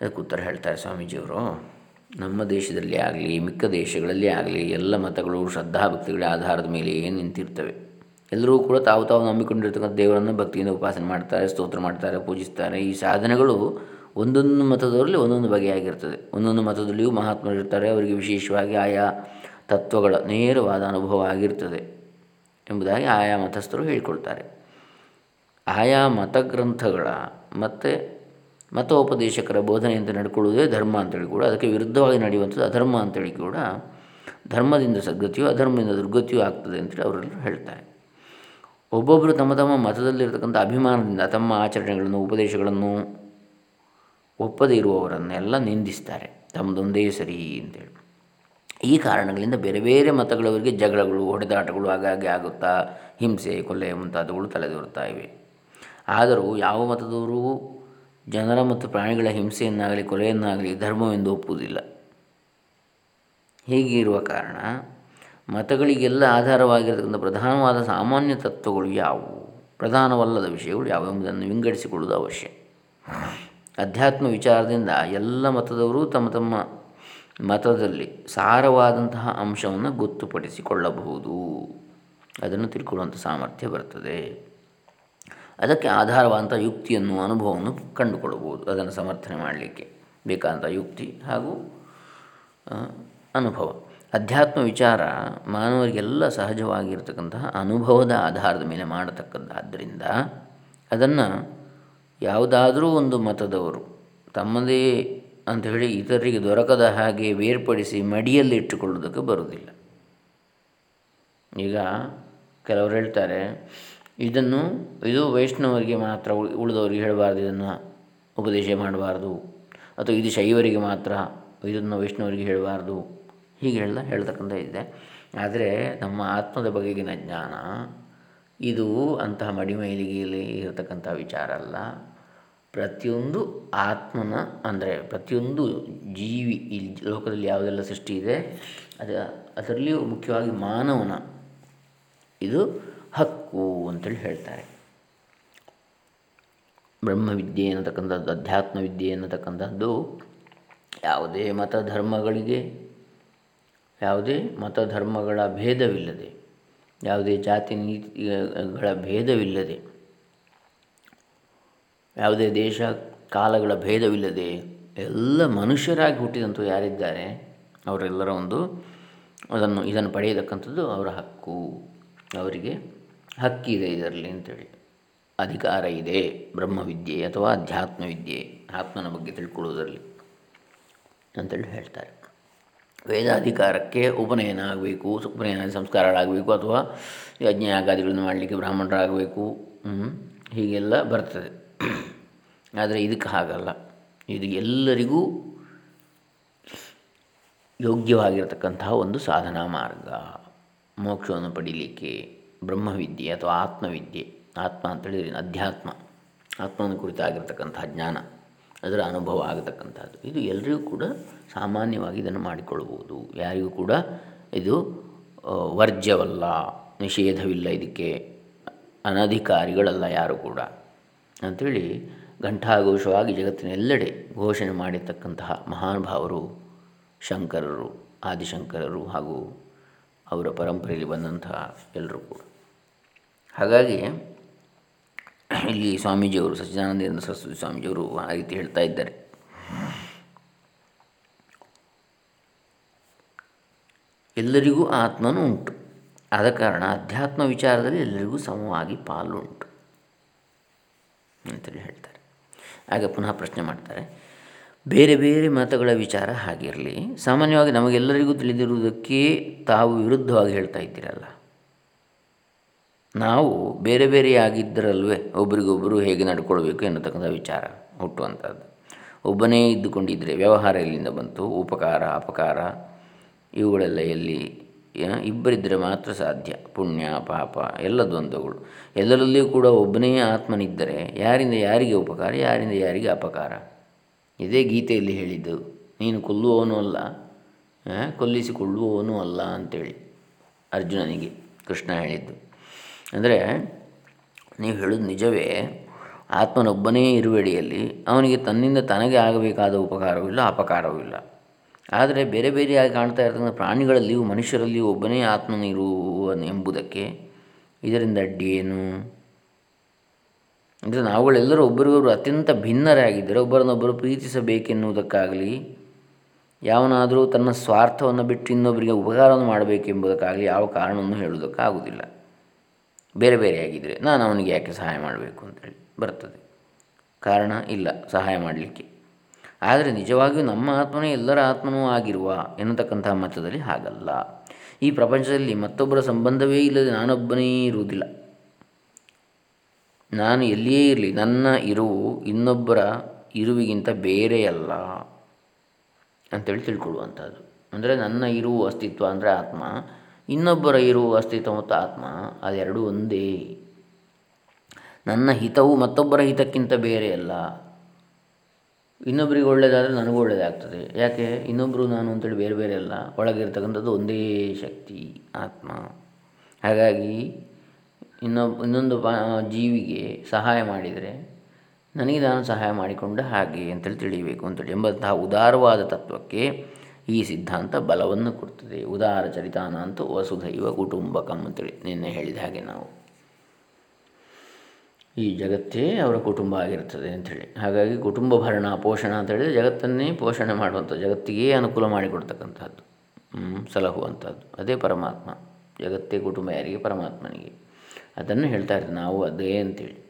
ಅದಕ್ಕೆ ಉತ್ತರ ಹೇಳ್ತಾರೆ ಸ್ವಾಮೀಜಿಯವರು, ನಮ್ಮ ದೇಶದಲ್ಲಿ ಆಗಲಿ, ಮಿಕ್ಕ ದೇಶಗಳಲ್ಲಿ ಆಗಲಿ, ಎಲ್ಲ ಮತಗಳು, ಶ್ರದ್ಧಾಭಕ್ತಿಗಳ ಆಧಾರದ ಮೇಲೆ ಏನು ನಿಂತಿರ್ತವೆ? ಎಲ್ಲರೂ ಕೂಡ ತಾವು ತಾವು ನಂಬಿಕೊಂಡಿರ್ತಕ್ಕಂಥ ದೇವರನ್ನು ಭಕ್ತಿಯಿಂದ ಉಪಾಸನೆ ಮಾಡ್ತಾರೆ, ಸ್ತೋತ್ರ ಮಾಡ್ತಾರೆ, ಪೂಜಿಸ್ತಾರೆ. ಈ ಸಾಧನೆಗಳು ಒಂದೊಂದು ಮತದವರಲ್ಲಿ ಒಂದೊಂದು ಬಗೆಯಾಗಿರ್ತದೆ. ಒಂದೊಂದು ಮತದಲ್ಲಿಯೂ ಮಹಾತ್ಮರು ಇರ್ತಾರೆ. ಅವರಿಗೆ ವಿಶೇಷವಾಗಿ ಆಯಾ ತತ್ವಗಳ ನೇರವಾದ ಅನುಭವ ಆಗಿರ್ತದೆ ಎಂಬುದಾಗಿ ಆಯಾ ಮತಸ್ಥರು ಹೇಳಿಕೊಳ್ತಾರೆ. ಆಯಾ ಮತಗ್ರಂಥಗಳ ಮತ್ತು ಮತೋಪದೇಶಕರ ಬೋಧನೆಯಂತೆ ನಡ್ಕೊಳ್ಳುವುದೇ ಧರ್ಮ ಅಂತೇಳಿ ಕೂಡ, ಅದಕ್ಕೆ ವಿರುದ್ಧವಾಗಿ ನಡೆಯುವಂಥದ್ದು ಅಧರ್ಮ ಅಂತೇಳಿ ಕೂಡ ಧರ್ಮದಿಂದ ಸದ್ಗತಿಯು ಅಧರ್ಮದಿಂದ ದುರ್ಗತಿಯೂ ಆಗ್ತದೆ ಅಂತೇಳಿ ಅವರೆಲ್ಲರೂ ಹೇಳ್ತಾರೆ. ಒಬ್ಬೊಬ್ಬರು ತಮ್ಮ ತಮ್ಮ ಮತದಲ್ಲಿರತಕ್ಕಂಥ ಅಭಿಮಾನದಿಂದ ತಮ್ಮ ಆಚರಣೆಗಳನ್ನು, ಉಪದೇಶಗಳನ್ನು ಒಪ್ಪದೇ ಇರುವವರನ್ನೆಲ್ಲ ನಿಂದಿಸ್ತಾರೆ. ತಮ್ಮದೊಂದೇ ಸರಿ ಅಂತೇಳಿ. ಈ ಕಾರಣಗಳಿಂದ ಬೇರೆ ಬೇರೆ ಮತಗಳವರಿಗೆ ಜಗಳಗಳು, ಹೊಡೆದಾಟಗಳು ಆಗಾಗ್ಗೆ ಆಗುತ್ತಾ, ಹಿಂಸೆ, ಕೊಲೆ ಮುಂತಾದವುಗಳು ತಲೆದೋರುತ್ತಾ ಇವೆ. ಆದರೂ ಯಾವ ಮತದವರು ಜನರ ಮತ್ತು ಪ್ರಾಣಿಗಳ ಹಿಂಸೆಯನ್ನಾಗಲಿ, ಕೊಲೆಯನ್ನಾಗಲಿ, ಧರ್ಮವೆಂದು ಒಪ್ಪುವುದಿಲ್ಲ. ಹೀಗಿರುವ ಕಾರಣ ಮತಗಳಿಗೆಲ್ಲ ಆಧಾರವಾಗಿರತಕ್ಕಂಥ ಪ್ರಧಾನವಾದ ಸಾಮಾನ್ಯ ತತ್ವಗಳು ಯಾವುವು? ಪ್ರಧಾನವಲ್ಲದ ವಿಷಯಗಳು ಯಾವುವು ಎಂಬುದನ್ನು ವಿಂಗಡಿಸಿಕೊಳ್ಳುವುದು ಅವಶ್ಯ. ಅಧ್ಯಾತ್ಮ ವಿಚಾರದಿಂದ ಎಲ್ಲ ಮತದವರು ತಮ್ಮ ತಮ್ಮ ಮತದಲ್ಲಿ ಸಾರವಾದಂತಹ ಅಂಶವನ್ನು ಗೊತ್ತುಪಡಿಸಿಕೊಳ್ಳಬಹುದು. ಅದನ್ನು ತಿಳ್ಕೊಳ್ಳುವಂಥ ಸಾಮರ್ಥ್ಯ ಬರ್ತದೆ. ಅದಕ್ಕೆ ಆಧಾರವಾದಂಥ ಯುಕ್ತಿಯನ್ನು ಅನುಭವವನ್ನು ಕಂಡುಕೊಳ್ಳಬಹುದು. ಅದನ್ನು ಸಮರ್ಥನೆ ಮಾಡಲಿಕ್ಕೆ ಬೇಕಾದಂಥ ಯುಕ್ತಿ ಹಾಗೂ ಅನುಭವ. ಅಧ್ಯಾತ್ಮ ವಿಚಾರ ಮಾನವರಿಗೆಲ್ಲ ಸಹಜವಾಗಿರ್ತಕ್ಕಂತಹ ಅನುಭವದ ಆಧಾರದ ಮೇಲೆ ಮಾಡತಕ್ಕದ್ದಾದ್ದರಿಂದ ಅದನ್ನು ಯಾವುದಾದರೂ ಒಂದು ಮತದವರು ತಮ್ಮದೇ ಅಂತ ಹೇಳಿ ಇತರರಿಗೆ ದೊರಕದ ಹಾಗೆ ಬೇರ್ಪಡಿಸಿ ಮಡಿಯಲ್ಲಿ ಇಟ್ಟುಕೊಳ್ಳೋದಕ್ಕೆ ಬರುವುದಿಲ್ಲ. ಈಗ ಕೆಲವರು ಹೇಳ್ತಾರೆ, ಇದನ್ನು, ಇದು ವೈಷ್ಣವರಿಗೆ ಮಾತ್ರ ಉಳಿದವರಿಗೆ ಹೇಳಬಾರ್ದು, ಇದನ್ನು ಉಪದೇಶ ಮಾಡಬಾರ್ದು. ಅಥವಾ ಇದು ಶೈವರಿಗೆ ಮಾತ್ರ, ಇದನ್ನು ವೈಷ್ಣವರಿಗೆ ಹೇಳಬಾರ್ದು. ಹೀಗೆ ಹೇಳ್ದ ಹೇಳ್ತಕ್ಕಂಥ ಇದೆ. ಆದರೆ ನಮ್ಮ ಆತ್ಮದ ಬಗೆಗಿನ ಜ್ಞಾನ ಇದು ಅಂತಹ ಮಡಿಮೈಲಿಗೆಯಲ್ಲಿ ಇರತಕ್ಕಂಥ ವಿಚಾರ ಅಲ್ಲ. ಪ್ರತಿಯೊಂದು ಆತ್ಮನ ಅಂದರೆ ಪ್ರತಿಯೊಂದು ಜೀವಿ, ಈ ಲೋಕದಲ್ಲಿ ಯಾವುದೆಲ್ಲ ಸೃಷ್ಟಿ ಇದೆ, ಅದು ಅದರಲ್ಲಿಯೂ ಮುಖ್ಯವಾಗಿ ಮಾನವನ ಇದು ಹಕ್ಕು ಅಂತೇಳಿ ಹೇಳ್ತಾರೆ. ಬ್ರಹ್ಮವಿದ್ಯೆ ಅನ್ನತಕ್ಕಂಥದ್ದು ಅಧ್ಯಾತ್ಮ ವಿದ್ಯೆ ಅನ್ನತಕ್ಕಂಥದ್ದು ಯಾವುದೇ ಮತ ಧರ್ಮಗಳಿಗೆ ಯಾವುದೇ ಮತ ಧರ್ಮಗಳ ಭೇದವಿಲ್ಲದೆ, ಯಾವುದೇ ಜಾತಿ ನೀತಿಗಳ ಭೇದವಿಲ್ಲದೆ, ಯಾವುದೇ ದೇಶ ಕಾಲಗಳ ಭೇದವಿಲ್ಲದೆ ಎಲ್ಲ ಮನುಷ್ಯರಾಗಿ ಹುಟ್ಟಿದಂಥ ಯಾರಿದ್ದಾರೆ, ಅವರೆಲ್ಲರ ಒಂದು ಅದನ್ನು ಇದನ್ನು ಪಡೆಯತಕ್ಕಂಥದ್ದು ಅವರ ಹಕ್ಕು. ಅವರಿಗೆ ಹಕ್ಕಿದೆ ಇದರಲ್ಲಿ ಅಂತೇಳಿ. ಅಧಿಕಾರ ಇದೆ, ಬ್ರಹ್ಮವಿದ್ಯೆ ಅಥವಾ ಅಧ್ಯಾತ್ಮವಿದ್ಯೆ ಆತ್ಮನ ಬಗ್ಗೆ ತಿಳ್ಕೊಳ್ಳೋದರಲ್ಲಿ ಅಂತೇಳಿ ಹೇಳ್ತಾರೆ. ವೇದಾಧಿಕಾರಕ್ಕೆ ಉಪನಯನ ಆಗಬೇಕು ಉಪನಯನ ಸಂಸ್ಕಾರಗಳಾಗಬೇಕು ಅಥವಾ ಯಜ್ಞಯಾಗಾದಿಗಳನ್ನು ಮಾಡಲಿಕ್ಕೆ ಬ್ರಾಹ್ಮಣರಾಗಬೇಕು. ಹೀಗೆಲ್ಲ ಬರ್ತದೆ. ಆದರೆ ಇದಕ್ಕೆ ಹಾಗಲ್ಲ. ಇದು ಎಲ್ಲರಿಗೂ ಯೋಗ್ಯವಾಗಿರತಕ್ಕಂತಹ ಒಂದು ಸಾಧನಾ ಮಾರ್ಗ. ಮೋಕ್ಷವನ್ನು ಪಡೀಲಿಕ್ಕೆ ಬ್ರಹ್ಮವಿದ್ಯೆ ಅಥವಾ ಆತ್ಮವಿದ್ಯೆ, ಆತ್ಮ ಅಂತೇಳಿದ್ರೆ ಅಧ್ಯಾತ್ಮ. ಆತ್ಮನ ಕುರಿತಾಗಿರ್ತಕ್ಕಂತಹ ಜ್ಞಾನ. ಅದರ ಅನುಭವ ಆಗತಕ್ಕಂಥದ್ದು. ಇದು ಎಲ್ಲರಿಗೂ ಕೂಡ ಸಾಮಾನ್ಯವಾಗಿ ಇದನ್ನು ಮಾಡಿಕೊಳ್ಳಬಹುದು ಯಾರಿಗೂ ಕೂಡ ಇದು ವರ್ಜ್ಯವಲ್ಲ, ನಿಷೇಧವಿಲ್ಲ ಇದಕ್ಕೆ, ಅನಧಿಕಾರಿಗಳಲ್ಲ ಯಾರು ಕೂಡ. ಅಂಥೇಳಿ ಘಂಟಾಘೋಷವಾಗಿ ಜಗತ್ತಿನೆಲ್ಲೆಡೆ ಘೋಷಣೆ ಮಾಡಿರ್ತಕ್ಕಂತಹ ಮಹಾನುಭಾವರು ಶಂಕರರು, ಆದಿಶಂಕರರು ಹಾಗೂ ಅವರ ಪರಂಪರೆಯಲ್ಲಿ ಬಂದಂತಹ ಎಲ್ಲರೂ ಕೂಡ. ಹಾಗಾಗಿ ಇಲ್ಲಿ ಸ್ವಾಮೀಜಿಯವರು, ಸಚ್ಚಿದಾನಂದೇಂದ್ರ ಸರಸ್ವತಿ ಸ್ವಾಮೀಜಿಯವರು ಆ ರೀತಿ ಹೇಳ್ತಾ ಇದ್ದಾರೆ. ಎಲ್ಲರಿಗೂ ಆತ್ಮನು ಉಂಟು. ಆದ ಕಾರಣ ಅಧ್ಯಾತ್ಮ ವಿಚಾರದಲ್ಲಿ ಎಲ್ಲರಿಗೂ ಸಮವಾಗಿ ಪಾಲು ಉಂಟು ಅಂತೇಳಿ ಹೇಳ್ತಾರೆ. ಆಗ ಪುನಃ ಪ್ರಶ್ನೆ ಮಾಡ್ತಾರೆ, ಬೇರೆ ಬೇರೆ ಮತಗಳ ವಿಚಾರ ಹಾಗಿರಲಿ, ಸಾಮಾನ್ಯವಾಗಿ ನಮಗೆಲ್ಲರಿಗೂ ತಿಳಿದಿರುವುದಕ್ಕೆ ತಾವು ವಿರುದ್ಧವಾಗಿ ಹೇಳ್ತಾ ಇದ್ದೀರಲ್ಲ. ನಾವು ಬೇರೆ ಬೇರೆಯಾಗಿದ್ದರಲ್ವೇ ಒಬ್ರಿಗೊಬ್ಬರು ಹೇಗೆ ನಡ್ಕೊಳ್ಬೇಕು ಎನ್ನತಕ್ಕಂಥ ವಿಚಾರ ಹುಟ್ಟುವಂಥದ್ದು ಒಬ್ಬನೇ ಇದ್ದುಕೊಂಡಿದ್ದರೆ ವ್ಯವಹಾರ ಎಲ್ಲಿಂದ ಬಂತು? ಉಪಕಾರ, ಅಪಕಾರ? ಇವುಗಳೆಲ್ಲ ಎಲ್ಲಿ? ಇಬ್ಬರಿದ್ದರೆ ಮಾತ್ರ ಸಾಧ್ಯ. ಪುಣ್ಯ, ಪಾಪ ಎಲ್ಲ ದ್ವಂದ್ವಗಳು ಎಲ್ಲರಲ್ಲಿಯೂ ಕೂಡ ಒಬ್ಬನೇ ಆತ್ಮನಿದ್ದರೆ ಯಾರಿಂದ ಯಾರಿಗೆ ಉಪಕಾರ, ಯಾರಿಂದ ಯಾರಿಗೆ ಅಪಕಾರ? ಇದೇ ಗೀತೆಯಲ್ಲಿ ಹೇಳಿದ್ದು. ನೀನು ಕೊಲ್ಲುವವನು ಅಲ್ಲ ಕೊಲ್ಲಿಸಿಕೊಳ್ಳುವವನು ಅಲ್ಲ ಅಂತೇಳಿ ಅರ್ಜುನನಿಗೆ ಕೃಷ್ಣ ಹೇಳಿದ್ದು. ಅಂದರೆ ನೀವು ಹೇಳೋದು ನಿಜವೇ ಆತ್ಮನೊಬ್ಬನೇ ಇರುವಡಿಯಲ್ಲಿ ಅವನಿಗೆ ತನ್ನಿಂದ ತನಗೆ ಆಗಬೇಕಾದ ಉಪಕಾರವೂ ಇಲ್ಲ, ಅಪಕಾರವೂ ಇಲ್ಲ. ಆದರೆ ಬೇರೆ ಬೇರೆಯಾಗಿ ಕಾಣ್ತಾ ಇರ್ತಕ್ಕಂಥ ಪ್ರಾಣಿಗಳಲ್ಲಿಯೂ ಮನುಷ್ಯರಲ್ಲಿಯೂ ಒಬ್ಬನೇ ಆತ್ಮನಿರುವ ಎಂಬುದಕ್ಕೆ ಇದರಿಂದ ಅಡ್ಡಿ ಏನು ಅಂದರೆ ನಾವುಗಳೆಲ್ಲರೂ ಒಬ್ಬರಿಗೊಬ್ಬರು ಅತ್ಯಂತ ಭಿನ್ನರಾಗಿದ್ದರೆ ಒಬ್ಬರನ್ನೊಬ್ಬರು ಪ್ರೀತಿಸಬೇಕೆನ್ನುವುದಕ್ಕಾಗಲಿ, ಯಾವನಾದರೂ ತನ್ನ ಸ್ವಾರ್ಥವನ್ನು ಬಿಟ್ಟು ಇನ್ನೊಬ್ಬರಿಗೆ ಉಪಕಾರವನ್ನು ಮಾಡಬೇಕೆಂಬುದಕ್ಕಾಗಲಿ ಯಾವ ಕಾರಣವನ್ನು ಹೇಳುವುದಕ್ಕಾಗುವುದಿಲ್ಲ. ಬೇರೆ ಬೇರೆಯಾಗಿದ್ದರೆ ನಾನು ಅವನಿಗೆ ಯಾಕೆ ಸಹಾಯ ಮಾಡಬೇಕು ಅಂತೇಳಿ ಬರ್ತದೆ. ಕಾರಣ ಇಲ್ಲ, ಸಹಾಯ ಮಾಡಲಿಕ್ಕೆ. ಆದರೆ ನಿಜವಾಗಿಯೂ ನಮ್ಮ ಆತ್ಮನೇ ಎಲ್ಲರ ಆತ್ಮನೂ ಆಗಿರುವ ಎನ್ನತಕ್ಕಂತಹ ಮತದಲ್ಲಿ ಹಾಗಲ್ಲ. ಈ ಪ್ರಪಂಚದಲ್ಲಿ ಮತ್ತೊಬ್ಬರ ಸಂಬಂಧವೇ ಇಲ್ಲದೆ ನಾನೊಬ್ಬನೇ ಇರುವುದಿಲ್ಲ. ನಾನು ಎಲ್ಲಿಯೇ ಇರಲಿ, ನನ್ನ ಇರುವು ಇನ್ನೊಬ್ಬರ ಇರುವಿಗಿಂತ ಬೇರೆಯಲ್ಲ ಅಂತೇಳಿ ತಿಳ್ಕೊಳ್ಳುವಂಥದ್ದು ಅಂದರೆ ನನ್ನ ಇರುವು ಅಸ್ತಿತ್ವ ಅಂದರೆ ಆತ್ಮ. ಇನ್ನೊಬ್ಬರ ಇರುವ ಅಸ್ತಿತ್ವ ಮತ್ತು ಆತ್ಮ, ಅದೆರಡೂ ಒಂದೇ. ನನ್ನ ಹಿತವು ಮತ್ತೊಬ್ಬರ ಹಿತಕ್ಕಿಂತ ಬೇರೆಯಲ್ಲ ಇನ್ನೊಬ್ಬರಿಗೆ ಒಳ್ಳೆಯದಾದರೆ ನನಗೂ ಒಳ್ಳೆಯದಾಗ್ತದೆ. ಯಾಕೆ? ಇನ್ನೊಬ್ಬರು ನಾನು ಅಂತೇಳಿ ಬೇರೆ ಬೇರೆ ಅಲ್ಲ. ಒಳಗಿರ್ತಕ್ಕಂಥದ್ದು ಒಂದೇ ಶಕ್ತಿ, ಆತ್ಮ. ಹಾಗಾಗಿ ಇನ್ನೊಬ್ಬ ಇನ್ನೊಂದು ಜೀವಿಗೆ ಸಹಾಯ ಮಾಡಿದರೆ ನನಗೆ ನಾನು ಸಹಾಯ ಮಾಡಿಕೊಂಡ ಹಾಗೆ ಅಂತೇಳಿ ತಿಳಿಯಬೇಕು ಅಂತೇಳಿ. ಎಂಬಂತಹ ಉದಾರವಾದ ತತ್ವಕ್ಕೆ ಈ ಸಿದ್ಧಾಂತ ಬಲವನ್ನು ಕೊಡ್ತದೆ. ಉದಾರ ಚರಿತಾನ ಅಂತ ವಸುಧೈವ ಕುಟುಂಬಕಂ ಅಂತೇಳಿ ನಿನ್ನೆ ಹೇಳಿದ ಹಾಗೆ ನಾವು. ಈ ಜಗತ್ತೇ ಅವರ ಕುಟುಂಬ ಆಗಿರ್ತದೆ ಅಂಥೇಳಿ ಹಾಗಾಗಿ ಕುಟುಂಬ ಭರಣ, ಪೋಷಣ ಅಂತ ಹೇಳಿದರೆ ಜಗತ್ತನ್ನೇ ಪೋಷಣೆ ಮಾಡುವಂಥ, ಜಗತ್ತಿಗೆ ಅನುಕೂಲ ಮಾಡಿಕೊಡ್ತಕ್ಕಂಥದ್ದು ಸಲಹುವಂಥದ್ದು. ಅದೇ ಪರಮಾತ್ಮ. ಜಗತ್ತೇ ಕುಟುಂಬ ಯಾರಿಗೆ? ಪರಮಾತ್ಮನಿಗೆ. ಅದನ್ನು ಹೇಳ್ತಾ ಇರ್ತೀವಿ ನಾವು ಅದೇ ಅಂತೇಳಿ.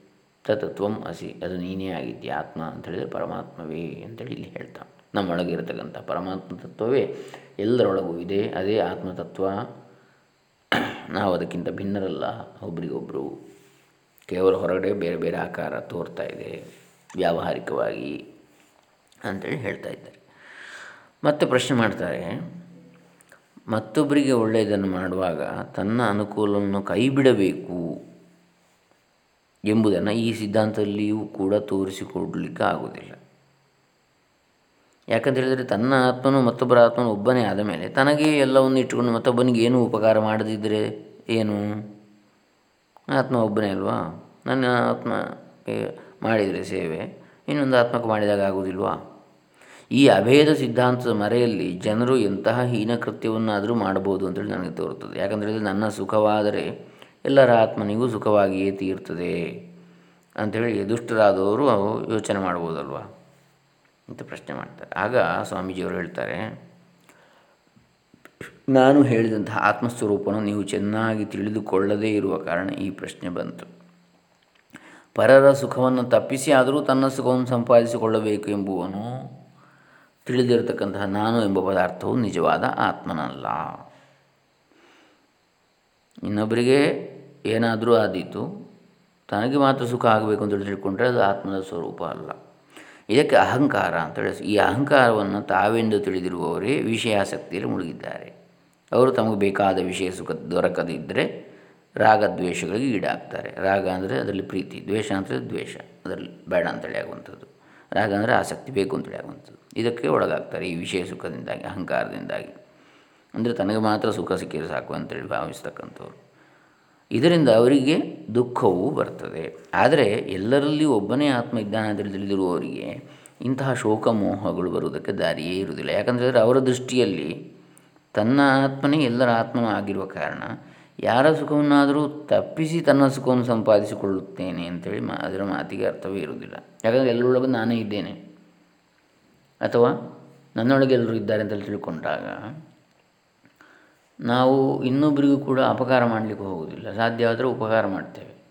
ತತ್ವಂ ಅಸಿ. ಅದು ನೀನೇ ಆಗಿದ್ದಿ ಆತ್ಮ ಅಂತ ಹೇಳಿದರೆ ಪರಮಾತ್ಮವೇ ಅಂತೇಳಿ ಇಲ್ಲಿ ಹೇಳ್ತಾ. ನಮ್ಮೊಳಗಿರತಕ್ಕಂಥ ಪರಮಾತ್ಮ ತತ್ವವೇ ಎಲ್ಲರೊಳಗೂ ಇದೆ, ಅದೇ ಆತ್ಮತತ್ವ. ನಾವು ಅದಕ್ಕಿಂತ ಭಿನ್ನರಲ್ಲ ಒಬ್ರಿಗೊಬ್ಬರು ಕೇವಲ ಹೊರಗಡೆ ಬೇರೆ ಬೇರೆ ಆಕಾರ ತೋರ್ತಾ ಇದೆ, ವ್ಯಾವಹಾರಿಕವಾಗಿ ಅಂತೇಳಿ ಹೇಳ್ತಾ ಇದ್ದಾರೆ. ಮತ್ತೆ ಪ್ರಶ್ನೆ ಮಾಡ್ತಾರೆ ಮತ್ತೊಬ್ಬರಿಗೆ ಒಳ್ಳೆಯದನ್ನು ಮಾಡುವಾಗ ತನ್ನ ಅನುಕೂಲವನ್ನು ಕೈಬಿಡಬೇಕು ಎಂಬುದನ್ನು ಈ ಸಿದ್ಧಾಂತದಲ್ಲಿಯೂ ಕೂಡ ತೋರಿಸಿಕೊಡಲಿಕ್ಕೆ ಆಗುವುದಿಲ್ಲ. ಯಾಕಂತ ಹೇಳಿದರೆ ತನ್ನ ಆತ್ಮನು ಮತ್ತೊಬ್ಬರ ಆತ್ಮನು ಒಬ್ಬನೇ ಆದ ಮೇಲೆ ತನಗೆ ಎಲ್ಲವನ್ನು ಇಟ್ಟುಕೊಂಡು ಮತ್ತೊಬ್ಬನಿಗೆ ಏನು ಉಪಕಾರ ಮಾಡದಿದ್ದರೆ ಏನು? ಆತ್ಮ ಒಬ್ಬನೇ ಅಲ್ವಾ? ನನ್ನ ಆತ್ಮ ಮಾಡಿದರೆ ಸೇವೆ, ಇನ್ನೊಂದು ಆತ್ಮಕ್ಕೆ ಮಾಡಿದಾಗ ಆಗುವುದಿಲ್ವಾ? ಈ ಅಭೇದ ಸಿದ್ಧಾಂತದ ಮರೆಯಲ್ಲಿ ಜನರು ಎಂತಹ ಹೀನ ಕೃತ್ಯವನ್ನಾದರೂ ಮಾಡಬಹುದು ಅಂತೇಳಿ ನನಗೆ ತೋರುತ್ತದೆ. ಯಾಕಂದರೆ ನನ್ನ ಸುಖವಾದರೆ ಎಲ್ಲರ ಆತ್ಮನಿಗೂ ಸುಖವಾಗಿಯೇ ತೀರ್ತದೆ ಅಂಥೇಳಿ ದುಷ್ಟರಾದವರು ಯೋಚನೆ ಮಾಡ್ಬೋದಲ್ವ? ಅಂತ ಪ್ರಶ್ನೆ ಮಾಡ್ತಾರೆ. ಆಗ ಸ್ವಾಮೀಜಿಯವರು ಹೇಳ್ತಾರೆ, ನಾನು ಹೇಳಿದಂತಹ ಆತ್ಮಸ್ವರೂಪವನ್ನು ನೀವು ಚೆನ್ನಾಗಿ ತಿಳಿದುಕೊಳ್ಳದೇ ಇರುವ ಕಾರಣ ಈ ಪ್ರಶ್ನೆ ಬಂತು. ಪರರ ಸುಖವನ್ನು ತಪ್ಪಿಸಿ ಆದರೂ ತನ್ನ ಸುಖವನ್ನು ಸಂಪಾದಿಸಿಕೊಳ್ಳಬೇಕು ಎಂಬುವನು ತಿಳಿದಿರತಕ್ಕಂತಹ ನಾನು ಎಂಬ ಪದಾರ್ಥವು ನಿಜವಾದ ಆತ್ಮನಲ್ಲ. ಇನ್ನೊಬ್ಬರಿಗೆ ಏನಾದರೂ ಆದೀತು, ತನಗೆ ಮಾತ್ರ ಸುಖ ಆಗಬೇಕು ಅಂತ ತಿಳ್ಕೊಂಡ್ರೆ ಅದು ಆತ್ಮದ ಸ್ವರೂಪ ಅಲ್ಲ. ಇದಕ್ಕೆ ಅಹಂಕಾರ ಅಂತೇಳಿ ಈ ಅಹಂಕಾರವನ್ನು ತಾವೆಂದು ತಿಳಿದಿರುವವರೇ ವಿಷಯಾಸಕ್ತಿಯಲ್ಲಿ ಮುಳುಗಿದ್ದಾರೆ. ಅವರು ತಮಗೆ ಬೇಕಾದ ವಿಷಯ ಸುಖ ದೊರಕದಿದ್ದರೆ ರಾಗದ್ವೇಷಗಳಿಗೆ ಈಡಾಗ್ತಾರೆ. ರಾಗ ಅಂದರೆ ಅದರಲ್ಲಿ ಪ್ರೀತಿ, ದ್ವೇಷ ಅಂದರೆ ದ್ವೇಷ, ಅದರಲ್ಲಿ ಬೇಡ ಅಂತೇಳಿ ಆಗುವಂಥದ್ದು ರಾಗ ಅಂದರೆ ಆಸಕ್ತಿ ಬೇಕು ಅಂತೇಳಿ ಆಗುವಂಥದ್ದು ಇದಕ್ಕೆ ಒಳಗಾಗ್ತಾರೆ ಈ ವಿಷಯ ಸುಖದಿಂದಾಗಿ, ಅಹಂಕಾರದಿಂದಾಗಿ. ಅಂದರೆ ತನಗೆ ಮಾತ್ರ ಸುಖ ಸಿಕ್ಕಿದ್ರೆ ಸಾಕು ಅಂತೇಳಿ ಭಾವಿಸ್ತಕ್ಕಂಥವ್ರು. ಇದರಿಂದ ಅವರಿಗೆ ದುಃಖವೂ ಬರ್ತದೆ. ಆದರೆ ಎಲ್ಲರಲ್ಲಿ ಒಬ್ಬನೇ ಆತ್ಮ ಇದ್ದಾನೆ ಅಂತ ತಿಳಿದಿರುವವರಿಗೆ ಇಂತಹ ಶೋಕ ಮೋಹಗಳು ಬರುವುದಕ್ಕೆ ದಾರಿಯೇ ಇರುವುದಿಲ್ಲ. ಯಾಕಂದರೆ ಅವರ ದೃಷ್ಟಿಯಲ್ಲಿ ತನ್ನ ಆತ್ಮನೇ ಎಲ್ಲರ ಆತ್ಮನೂ ಆಗಿರುವ ಕಾರಣ ಯಾರ ಸುಖವನ್ನಾದರೂ ತಪ್ಪಿಸಿ ತನ್ನ ಸುಖವನ್ನು ಸಂಪಾದಿಸಿಕೊಳ್ಳುತ್ತೇನೆ ಅಂತೇಳಿ ಮಾ, ಅದರ ಮಾತಿಗೆ ಅರ್ಥವೇ ಇರುವುದಿಲ್ಲ. ಯಾಕಂದರೆ ಎಲ್ಲರೊಳಗೂ ನಾನೇ ಇದ್ದೇನೆ. ಅಥವಾ ನನ್ನೊಳಗೆ ಎಲ್ಲರೂ ಇದ್ದಾರೆ ಅಂತೇಳಿ ತಿಳ್ಕೊಂಡಾಗ ನಾವು ಇನ್ನೊಬ್ಬರಿಗೂ ಕೂಡ ಅಪಕಾರ ಮಾಡಲಿಕ್ಕೆ ಹೋಗುವುದಿಲ್ಲ. ಸಾಧ್ಯವಾದರೆ ಉಪಕಾರ ಮಾಡ್ತೇವೆ.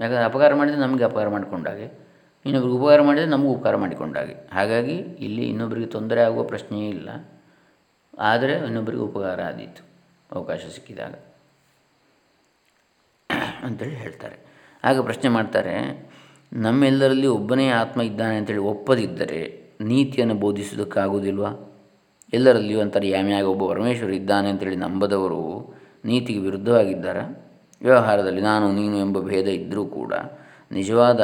ಯಾಕಂದರೆ ಅಪಕಾರ ಮಾಡಿದರೆ ನಮಗೆ ಅಪಕಾರ ಮಾಡಿಕೊಂಡಾಗೆ ಇನ್ನೊಬ್ರಿಗೆ ಉಪಕಾರ ಮಾಡಿದರೆ ನಮಗೂ ಉಪಕಾರ ಮಾಡಿಕೊಂಡಾಗೆ ಹಾಗಾಗಿ ಇಲ್ಲಿ ಇನ್ನೊಬ್ಬರಿಗೆ ತೊಂದರೆ ಆಗುವ ಪ್ರಶ್ನೆಯೇ ಇಲ್ಲ. ಆದರೆ ಇನ್ನೊಬ್ಬರಿಗೆ ಉಪಕಾರ ಆದೀತು, ಅವಕಾಶ ಸಿಕ್ಕಿದಾಗ. ಅಂತೇಳಿ ಹೇಳ್ತಾರೆ. ಆಗ ಪ್ರಶ್ನೆ ಮಾಡ್ತಾರೆ, ನಮ್ಮೆಲ್ಲರಲ್ಲಿ ಒಬ್ಬನೇ ಆತ್ಮ ಇದ್ದಾನೆ ಅಂತೇಳಿ ಒಪ್ಪದಿದ್ದರೆ ನೀತಿಯನ್ನು ಬೋಧಿಸುವುದಕ್ಕಾಗುವುದಿಲ್ವಾ? ಎಲ್ಲರಲ್ಲಿಯೂ ಅಂತರ್ಯಾಮಿಯಾಗಿ ಒಬ್ಬ ಪರಮೇಶ್ವರ ಇದ್ದಾನೆ ಅಂತೇಳಿ ನಂಬದವರು ನೀತಿಗೆ ವಿರುದ್ಧವಾಗಿದ್ದಾರೆ. ವ್ಯವಹಾರದಲ್ಲಿ ನಾನು, ನೀನು ಎಂಬ ಭೇದ ಇದ್ದರೂ ಕೂಡ ನಿಜವಾದ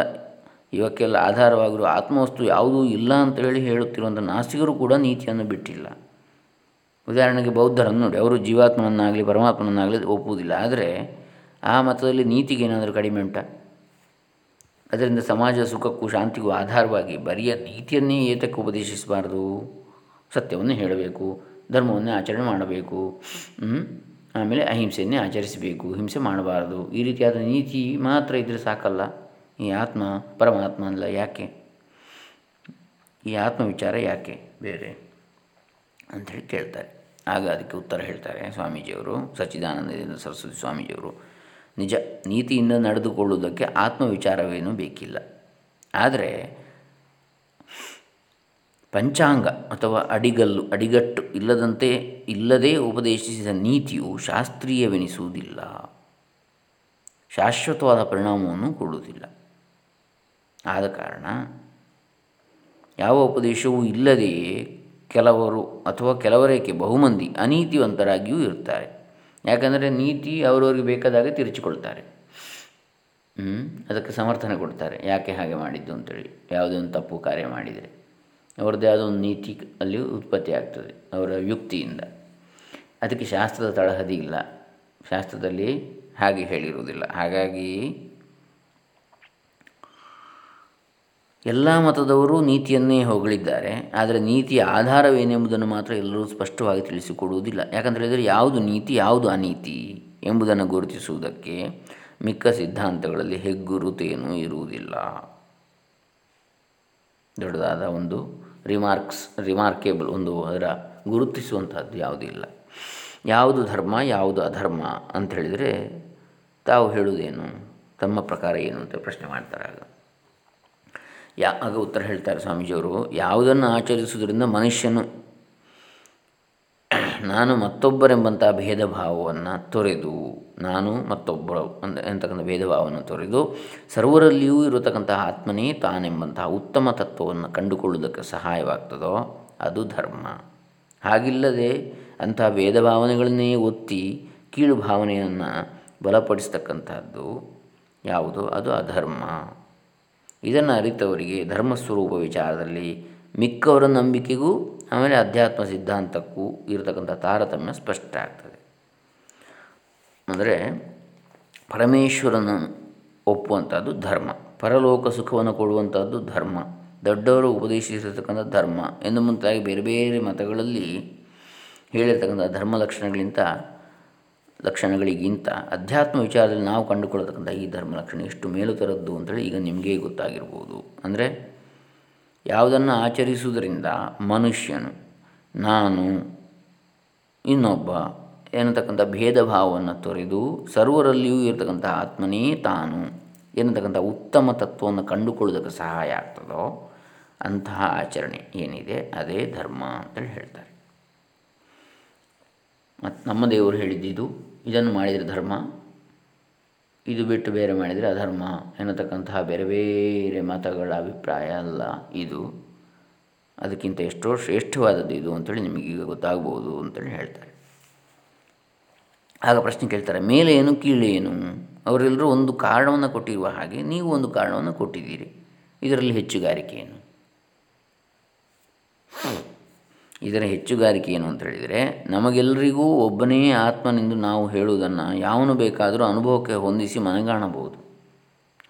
ಇವಕ್ಕೆಲ್ಲ ಆಧಾರವಾಗಿರುವ ಆತ್ಮವಸ್ತು ಯಾವುದೂ ಇಲ್ಲ ಅಂತೇಳಿ ಹೇಳುತ್ತಿರುವಂಥ ನಾಸ್ತಿಕರು ಕೂಡ ನೀತಿಯನ್ನು ಬಿಟ್ಟಿಲ್ಲ. ಉದಾಹರಣೆಗೆ ಬೌದ್ಧರನ್ನು ನೋಡಿ, ಅವರು ಜೀವಾತ್ಮನನ್ನಾಗಲಿ ಪರಮಾತ್ಮನನ್ನಾಗಲಿ ಒಪ್ಪುವುದಿಲ್ಲ. ಆದರೆ ಆ ಮತದಲ್ಲಿ ನೀತಿಗೆ ಏನಾದರೂ ಕಡಿಮೆ ಉಂಟ? ಅದರಿಂದ ಸಮಾಜ ಸುಖಕ್ಕೂ ಶಾಂತಿಗೂ ಆಧಾರವಾಗಿ ಬರಿಯ ನೀತಿಯನ್ನೇ ಏತಕ್ಕೆ ಉಪದೇಶಿಸಬಾರ್ದು? ಸತ್ಯವನ್ನು ಹೇಳಬೇಕು, ಧರ್ಮವನ್ನೇ ಆಚರಣೆ ಮಾಡಬೇಕು ಆಮೇಲೆ ಅಹಿಂಸೆಯನ್ನೇ ಆಚರಿಸಬೇಕು, ಹಿಂಸೆ ಮಾಡಬಾರದು. ಈ ರೀತಿಯಾದ ನೀತಿ ಮಾತ್ರ ಇದ್ದರೆ ಸಾಕಲ್ಲ. ಈ ಆತ್ಮ, ಪರಮಾತ್ಮ ಅಲ್ಲ, ಯಾಕೆ? ಈ ಆತ್ಮ ವಿಚಾರ ಯಾಕೆ? ಬೇರೆ ಅಂಥೇಳಿ ಕೇಳ್ತಾರೆ. ಆಗ ಅದಕ್ಕೆ ಉತ್ತರ ಹೇಳ್ತಾರೆ ಸ್ವಾಮೀಜಿಯವರು, ಸಚ್ಚಿದಾನಂದದಿಂದ ಸರಸ್ವತಿ ಸ್ವಾಮೀಜಿಯವರು. ನಿಜ, ನೀತಿಯಿಂದ ನಡೆದುಕೊಳ್ಳುವುದಕ್ಕೆ ಆತ್ಮವಿಚಾರವೇನೂ ಬೇಕಿಲ್ಲ. ಆದರೆ ಪಂಚಾಂಗ ಅಥವಾ ಅಡಿಗಲ್ಲು, ಅಡಿಗಟ್ಟು ಇಲ್ಲದಂತೆ, ಇಲ್ಲದೇ ಉಪದೇಶಿಸಿದ ನೀತಿಯು ಶಾಸ್ತ್ರೀಯವೆನಿಸುವುದಿಲ್ಲ. ಶಾಶ್ವತವಾದ ಪರಿಣಾಮವನ್ನು ಕೊಡುವುದಿಲ್ಲ. ಆದ ಕಾರಣ ಯಾವ ಉಪದೇಶವೂ ಇಲ್ಲದೆಯೇ ಕೆಲವರು ಅಥವಾ ಕೆಲವರೇಕೆ ಬಹುಮಂದಿ ಅನೀತಿವಂತರಾಗಿಯೂ ಇರ್ತಾರೆ ಯಾಕಂದರೆ ನೀತಿ ಅವರವರಿಗೆ ಬೇಕಾದಾಗ ತಿರುಚಿಕೊಳ್ತಾರೆ. ಅದಕ್ಕೆ ಸಮರ್ಥನೆ ಕೊಡ್ತಾರೆ. ಯಾಕೆ ಹಾಗೆ ಮಾಡಿದ್ದು ಅಂತೇಳಿ. ಯಾವುದೇ ಒಂದು ತಪ್ಪು ಕಾರ್ಯ ಮಾಡಿದರೆ. ಅವರದ್ದೇ ಆದ ಒಂದು ನೀತಿ ಅಲ್ಲಿ ಉತ್ಪತ್ತಿ ಆಗ್ತದೆ, ಅವರ ಯುಕ್ತಿಯಿಂದ. ಅದಕ್ಕೆ ಶಾಸ್ತ್ರದ ತಳಹದಿ ಇಲ್ಲ. ಶಾಸ್ತ್ರದಲ್ಲಿ ಹಾಗೆ ಹೇಳಿರುವುದಿಲ್ಲ. ಹಾಗಾಗಿ ಎಲ್ಲ ಮತದವರು ನೀತಿಯನ್ನೇ ಹೊಗಳಿದ್ದಾರೆ. ಆದರೆ ನೀತಿಯ ಆಧಾರವೇನೆಂಬುದನ್ನು ಮಾತ್ರ ಎಲ್ಲರೂ ಸ್ಪಷ್ಟವಾಗಿ ತಿಳಿಸಿಕೊಡುವುದಿಲ್ಲ. ಯಾಕಂತ ಹೇಳಿದರೆ ಯಾವುದು ನೀತಿ, ಯಾವುದು ಅನೀತಿ ಎಂಬುದನ್ನು ಗುರುತಿಸುವುದಕ್ಕೆ ಮಿಕ್ಕ ಸಿದ್ಧಾಂತಗಳಲ್ಲಿ ಹೆಗ್ಗುರುತೇನೂ ಇರುವುದಿಲ್ಲ. ದೊಡ್ಡದಾದ ಒಂದು ರಿಮಾರ್ಕ್ಸ್ ರಿಮಾರ್ಕೇಬಲ್ ಒಂದು ಅದರ ಗುರುತಿಸುವಂಥದ್ದು ಯಾವುದೂ ಇಲ್ಲ. ಯಾವುದು ಧರ್ಮ, ಯಾವುದು ಅಧರ್ಮ ಅಂತ ಹೇಳಿದರೆ ತಾವು ಹೇಳುವುದೇನು, ತಮ್ಮ ಪ್ರಕಾರ ಏನು ಅಂತ ಪ್ರಶ್ನೆ ಮಾಡ್ತಾರೆ ಆಗ. ಯಾ, ಆಗ ಉತ್ತರ ಹೇಳ್ತಾರೆ ಸ್ವಾಮೀಜಿಯವರು, ಯಾವುದನ್ನು ಆಚರಿಸುವುದರಿಂದ ಮನುಷ್ಯನು ನಾನು ಮತ್ತೊಬ್ಬರೆಂಬಂಥ ಭೇದ ಭಾವವನ್ನು ತೊರೆದು, ನಾನು ಮತ್ತೊಬ್ಬರು ಅಂದರೆ ಎಂತಕ್ಕಂಥ ಭೇದ ಭಾವವನ್ನು ತೊರೆದು, ಸರ್ವರಲ್ಲಿಯೂ ಇರತಕ್ಕಂತಹ ಆತ್ಮನೇ ತಾನೆಂಬಂತಹ ಉತ್ತಮ ತತ್ವವನ್ನು ಕಂಡುಕೊಳ್ಳುವುದಕ್ಕೆ ಸಹಾಯವಾಗ್ತದೋ, ಅದು ಧರ್ಮ. ಹಾಗಿಲ್ಲದೆ ಅಂತಹ ಭೇದ ಭಾವನೆಗಳನ್ನೇ ಒತ್ತಿ ಕೀಳು ಭಾವನೆಯನ್ನು ಬಲಪಡಿಸ್ತಕ್ಕಂಥದ್ದು ಯಾವುದು? ಅದು ಅಧರ್ಮ. ಇದನ್ನು ಅರಿತವರಿಗೆ ಧರ್ಮಸ್ವರೂಪ ವಿಚಾರದಲ್ಲಿ ಮಿಕ್ಕವರ ನಂಬಿಕೆಗೂ ಆಮೇಲೆ ಅಧ್ಯಾತ್ಮ ಸಿದ್ಧಾಂತಕ್ಕೂ ಇರತಕ್ಕಂಥ ತಾರತಮ್ಯ ಸ್ಪಷ್ಟ ಆಗ್ತದೆ. ಅಂದರೆ ಪರಮೇಶ್ವರನ ಒಪ್ಪುವಂಥದ್ದು ಧರ್ಮ, ಪರಲೋಕ ಸುಖವನ್ನು ಕೊಡುವಂಥದ್ದು ಧರ್ಮ, ದೊಡ್ಡವರು ಉಪದೇಶಿಸಿರ್ತಕ್ಕಂಥ ಧರ್ಮ ಎಂದು ಮುಂತಾಗಿ ಬೇರೆ ಬೇರೆ ಮತಗಳಲ್ಲಿ ಹೇಳಿರ್ತಕ್ಕಂಥ ಧರ್ಮ ಲಕ್ಷಣಗಳಿಂತ ಲಕ್ಷಣಗಳಿಗಿಂತ ಅಧ್ಯಾತ್ಮ ವಿಚಾರದಲ್ಲಿ ನಾವು ಕಂಡುಕೊಳ್ಳತಕ್ಕಂಥ ಈ ಧರ್ಮ ಲಕ್ಷಣ ಎಷ್ಟು ಮೇಲುತರದ್ದು ಅಂತೇಳಿ ಈಗ ನಿಮಗೇ ಗೊತ್ತಾಗಿರ್ಬೋದು. ಅಂದರೆ ಯಾವುದನ್ನು ಆಚರಿಸುವುದರಿಂದ ಮನುಷ್ಯನು, ನಾನು, ಇನ್ನೊಬ್ಬ ಎನ್ನತಕ್ಕಂಥ ಭೇದ ಭಾವವನ್ನು ತೊರೆದು ಸರ್ವರಲ್ಲಿಯೂ ಇರತಕ್ಕಂಥ ಆತ್ಮನೇ ತಾನು ಎನ್ನತಕ್ಕಂಥ ಉತ್ತಮ ತತ್ವವನ್ನು ಕಂಡುಕೊಳ್ಳೋದಕ್ಕೆ ಸಹಾಯ ಆಗ್ತದೋ ಅಂತಹ ಆಚರಣೆ ಏನಿದೆ, ಅದೇ ಧರ್ಮ ಅಂತೇಳಿ ಹೇಳ್ತಾರೆ. ಮತ್ತು ನಮ್ಮ ದೇವರು ಹೇಳಿದ್ದಿದ್ದು ಇದನ್ನು ಮಾಡಿದರೆ ಧರ್ಮ ಇದು ಬಿಟ್ಟು ಬೇರೆ ಮಾಡಿದರೆ ಅಧರ್ಮ ಎನ್ನತಕ್ಕಂತಹ ಬೇರೆ ಬೇರೆ ಮತಗಳ ಅಭಿಪ್ರಾಯ ಅಲ್ಲ ಇದು. ಅದಕ್ಕಿಂತ ಎಷ್ಟೋ ಶ್ರೇಷ್ಠವಾದದ್ದು ಇದು ಅಂತೇಳಿ ನಿಮಗೀಗ ಗೊತ್ತಾಗ್ಬೋದು ಅಂತೇಳಿ ಹೇಳ್ತಾರೆ. ಆಗ ಪ್ರಶ್ನೆ ಕೇಳ್ತಾರೆ, ಮೇಲೆ ಏನು ಕೀಳೇನು ಅವರೆಲ್ಲರೂ ಒಂದು ಕಾರಣವನ್ನು ಕೊಟ್ಟಿರುವ ಹಾಗೆ ನೀವು ಒಂದು ಕಾರಣವನ್ನು ಕೊಟ್ಟಿದ್ದೀರಿ. ಇದರಲ್ಲಿ ಹೆಚ್ಚುಗಾರಿಕೆ ಏನು? ಇದರ ಹೆಚ್ಚುಗಾರಿಕೆ ಏನು ಅಂತ ಹೇಳಿದರೆ, ನಮಗೆಲ್ಲರಿಗೂ ಒಬ್ಬನೇ ಆತ್ಮನೆಂದು ನಾವು ಹೇಳುವುದನ್ನು ಯಾವನು ಬೇಕಾದರೂ ಅನುಭವಕ್ಕೆ ಹೊಂದಿಸಿ ಮನಗಾಣಬಹುದು.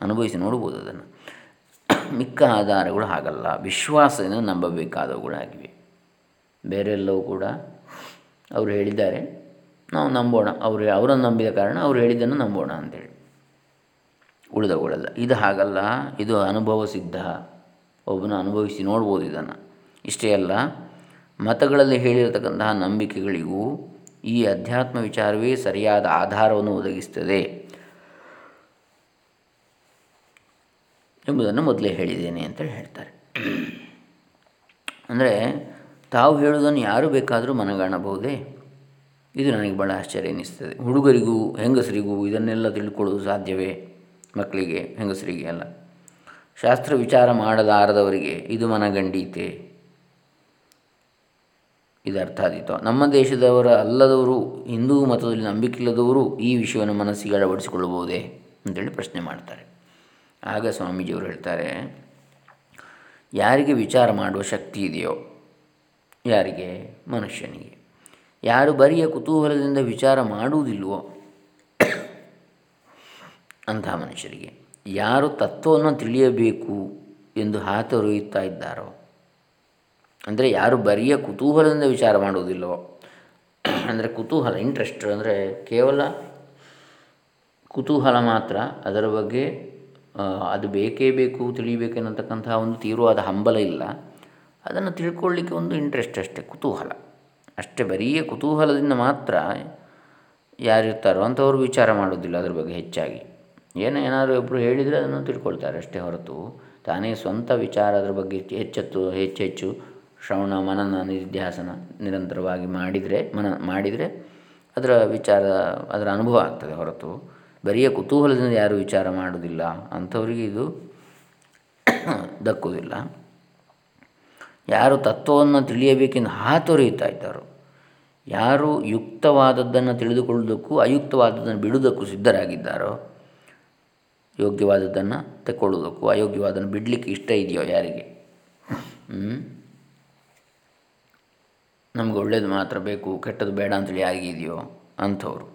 ಅನುಭವಿಸಿ ನೋಡಬಹುದು ಅದನ್ನು. ಮಿಕ್ಕ ಆಧಾರಗಳು ಹಾಗಲ್ಲ. ವಿಶ್ವಾಸದಿಂದ ನಂಬಬೇಕಾದವುಗಳಾಗಿವೆ ಬೇರೆಲ್ಲವೂ ಕೂಡ ಅವರು ಹೇಳಿದ್ದಾರೆ. ನಾವು ನಂಬೋಣ. ಅವರು, ಅವರನ್ನು ನಂಬಿದ ಕಾರಣ ಅವರು ಹೇಳಿದ್ದನ್ನು ನಂಬೋಣ ಅಂತೇಳಿ. ಉಳಿದವುಗಳಲ್ಲ. ಇದು ಹಾಗಲ್ಲ. ಇದು ಅನುಭವ ಸಿದ್ಧ ಒಬ್ಬನ ಅನುಭವಿಸಿ ನೋಡ್ಬೋದು ಇದನ್ನು. ಇಷ್ಟೇ ಅಲ್ಲ. ಮತಗಳಲ್ಲಿ ಹೇಳಿರತಕ್ಕಂತಹ ನಂಬಿಕೆಗಳಿಗೂ ಈ ಅಧ್ಯಾತ್ಮ ವಿಚಾರವೇ ಸರಿಯಾದ ಆಧಾರವನ್ನು ಒದಗಿಸ್ತದೆ ಎಂಬುದನ್ನು ಮೊದಲೇ ಹೇಳಿದ್ದೇನೆ ಅಂತ ಹೇಳ್ತಾರೆ. ಅಂದರೆ ತಾವು ಹೇಳುವುದನ್ನು ಯಾರು ಬೇಕಾದರೂ ಮನಗಾಣಬಹುದೇ? ಇದು ನನಗೆ ಭಾಳ ಆಶ್ಚರ್ಯ ಎನಿಸ್ತದೆ. ಹುಡುಗರಿಗೂ ಹೆಂಗಸರಿಗೂ ಇದನ್ನೆಲ್ಲ ತಿಳ್ಕೊಳ್ಳೋದು ಸಾಧ್ಯವೇ? ಮಕ್ಕಳಿಗೆ, ಹೆಂಗಸರಿಗೆ ಅಲ್ಲ. ಶಾಸ್ತ್ರ ವಿಚಾರ ಮಾಡಲಾರದವರಿಗೆ ಇದು ಮನಗಂಡೀತೆ. ಇದು ಅರ್ಥ ಆದೀತು. ನಮ್ಮ ದೇಶದವರ ಅಲ್ಲದವರು, ಹಿಂದೂ ಮತದಲ್ಲಿ ನಂಬಿಕೆ ಇಲ್ಲದವರು ಈ ವಿಷಯವನ್ನು ಮನಸ್ಸಿಗೆ ಅಳವಡಿಸಿಕೊಳ್ಳಬಹುದೇ ಅಂತೇಳಿ ಪ್ರಶ್ನೆ ಮಾಡ್ತಾರೆ. ಆಗ ಸ್ವಾಮೀಜಿಯವರು ಹೇಳ್ತಾರೆ, ಯಾರಿಗೆ ವಿಚಾರ ಮಾಡುವ ಶಕ್ತಿ ಇದೆಯೋ, ಯಾರಿಗೆ? ಮನುಷ್ಯನಿಗೆ. ಯಾರು ಬರಿಯ ಕುತೂಹಲದಿಂದ ವಿಚಾರ ಮಾಡುವುದಿಲ್ಲವೋ ಅಂತಹ ಮನುಷ್ಯರಿಗೆ. ಯಾರು ತತ್ವವನ್ನು ತಿಳಿಯಬೇಕು ಎಂದು ಹಾತೊರೆಯುತ್ತಾ ಇದ್ದಾರೋ ಅಂದರೆ ಯಾರು ಬರಿಯ ಕುತೂಹಲದಿಂದ ವಿಚಾರ ಮಾಡುವುದಿಲ್ಲವೋ, ಅಂದರೆ ಕುತೂಹಲ ಇಂಟ್ರೆಸ್ಟ್ ಅಂದರೆ ಕೇವಲ ಕುತೂಹಲ ಮಾತ್ರ, ಅದರ ಬಗ್ಗೆ ಅದು ಬೇಕೇ ಬೇಕು ತಿಳಿಯಬೇಕೆನ್ನತಕ್ಕಂತಹ ಒಂದು ತೀವ್ರವಾದ ಹಂಬಲ ಇಲ್ಲ. ಅದನ್ನು ತಿಳ್ಕೊಳ್ಳಿಕ್ಕೆ ಒಂದು ಇಂಟ್ರೆಸ್ಟ್ ಅಷ್ಟೇ, ಕುತೂಹಲ. ಅಷ್ಟೇ ಬರೀ ಕುತೂಹಲದಿಂದ ಮಾತ್ರ ಯಾರಿರ್ತಾರೋ ಅಂಥವ್ರು ವಿಚಾರ ಮಾಡೋದಿಲ್ಲ ಅದ್ರ ಬಗ್ಗೆ ಹೆಚ್ಚಾಗಿ. ಏನೋ ಏನಾದರೂ ಒಬ್ಬರು ಹೇಳಿದರೆ ಅದನ್ನು ತಿಳ್ಕೊಳ್ತಾರೆ ಅಷ್ಟೇ ಹೊರತು, ತಾನೇ ಸ್ವಂತ ವಿಚಾರ ಅದರ ಬಗ್ಗೆ ಹೆಚ್ಚೆತ್ತು, ಹೆಚ್ಚೆಚ್ಚು ಶ್ರವಣ, ಮನನ ನಿಧ್ಯಾಸನ ನಿರಂತರವಾಗಿ ಮಾಡಿದರೆ, ಮನ ಮಾಡಿದರೆ ಅದರ ವಿಚಾರ, ಅದರ ಅನುಭವ ಆಗ್ತದೆ ಹೊರತು. ಬರಿಯ ಕುತೂಹಲದಿಂದ ಯಾರೂ ವಿಚಾರ ಮಾಡುವುದಿಲ್ಲ. ಅಂಥವರಿಗೆ ಇದು ದಕ್ಕುವುದಿಲ್ಲ ಯಾರು ತತ್ವವನ್ನು ತಿಳಿಯಬೇಕೆಂದು ಹಾತೊರೆಯುತ್ತಾ ಇದ್ದಾರೋ. ಯಾರು ಯುಕ್ತವಾದದ್ದನ್ನು ತಿಳಿದುಕೊಳ್ಳುವುದಕ್ಕೂ ಅಯುಕ್ತವಾದದ್ದನ್ನು ಬಿಡುವುದಕ್ಕೂ ಸಿದ್ಧರಾಗಿದ್ದಾರೋ, ಯೋಗ್ಯವಾದದ್ದನ್ನು ತಗೊಳ್ಳುವುದಕ್ಕೂ ಅಯೋಗ್ಯವಾದನ್ನು ಬಿಡಲಿಕ್ಕೆ ಇಷ್ಟ ಇದೆಯೋ ಯಾರಿಗೆ? ನಮ್ಗೆ ಒಳ್ಳೇದು ಮಾತ್ರ ಬೇಕು ಕೆಟ್ಟದ್ದು ಬೇಡ ಅಂತೇಳಿ ಯಾರಿಗಿದೆಯೋ ಅಂಥವ್ರು.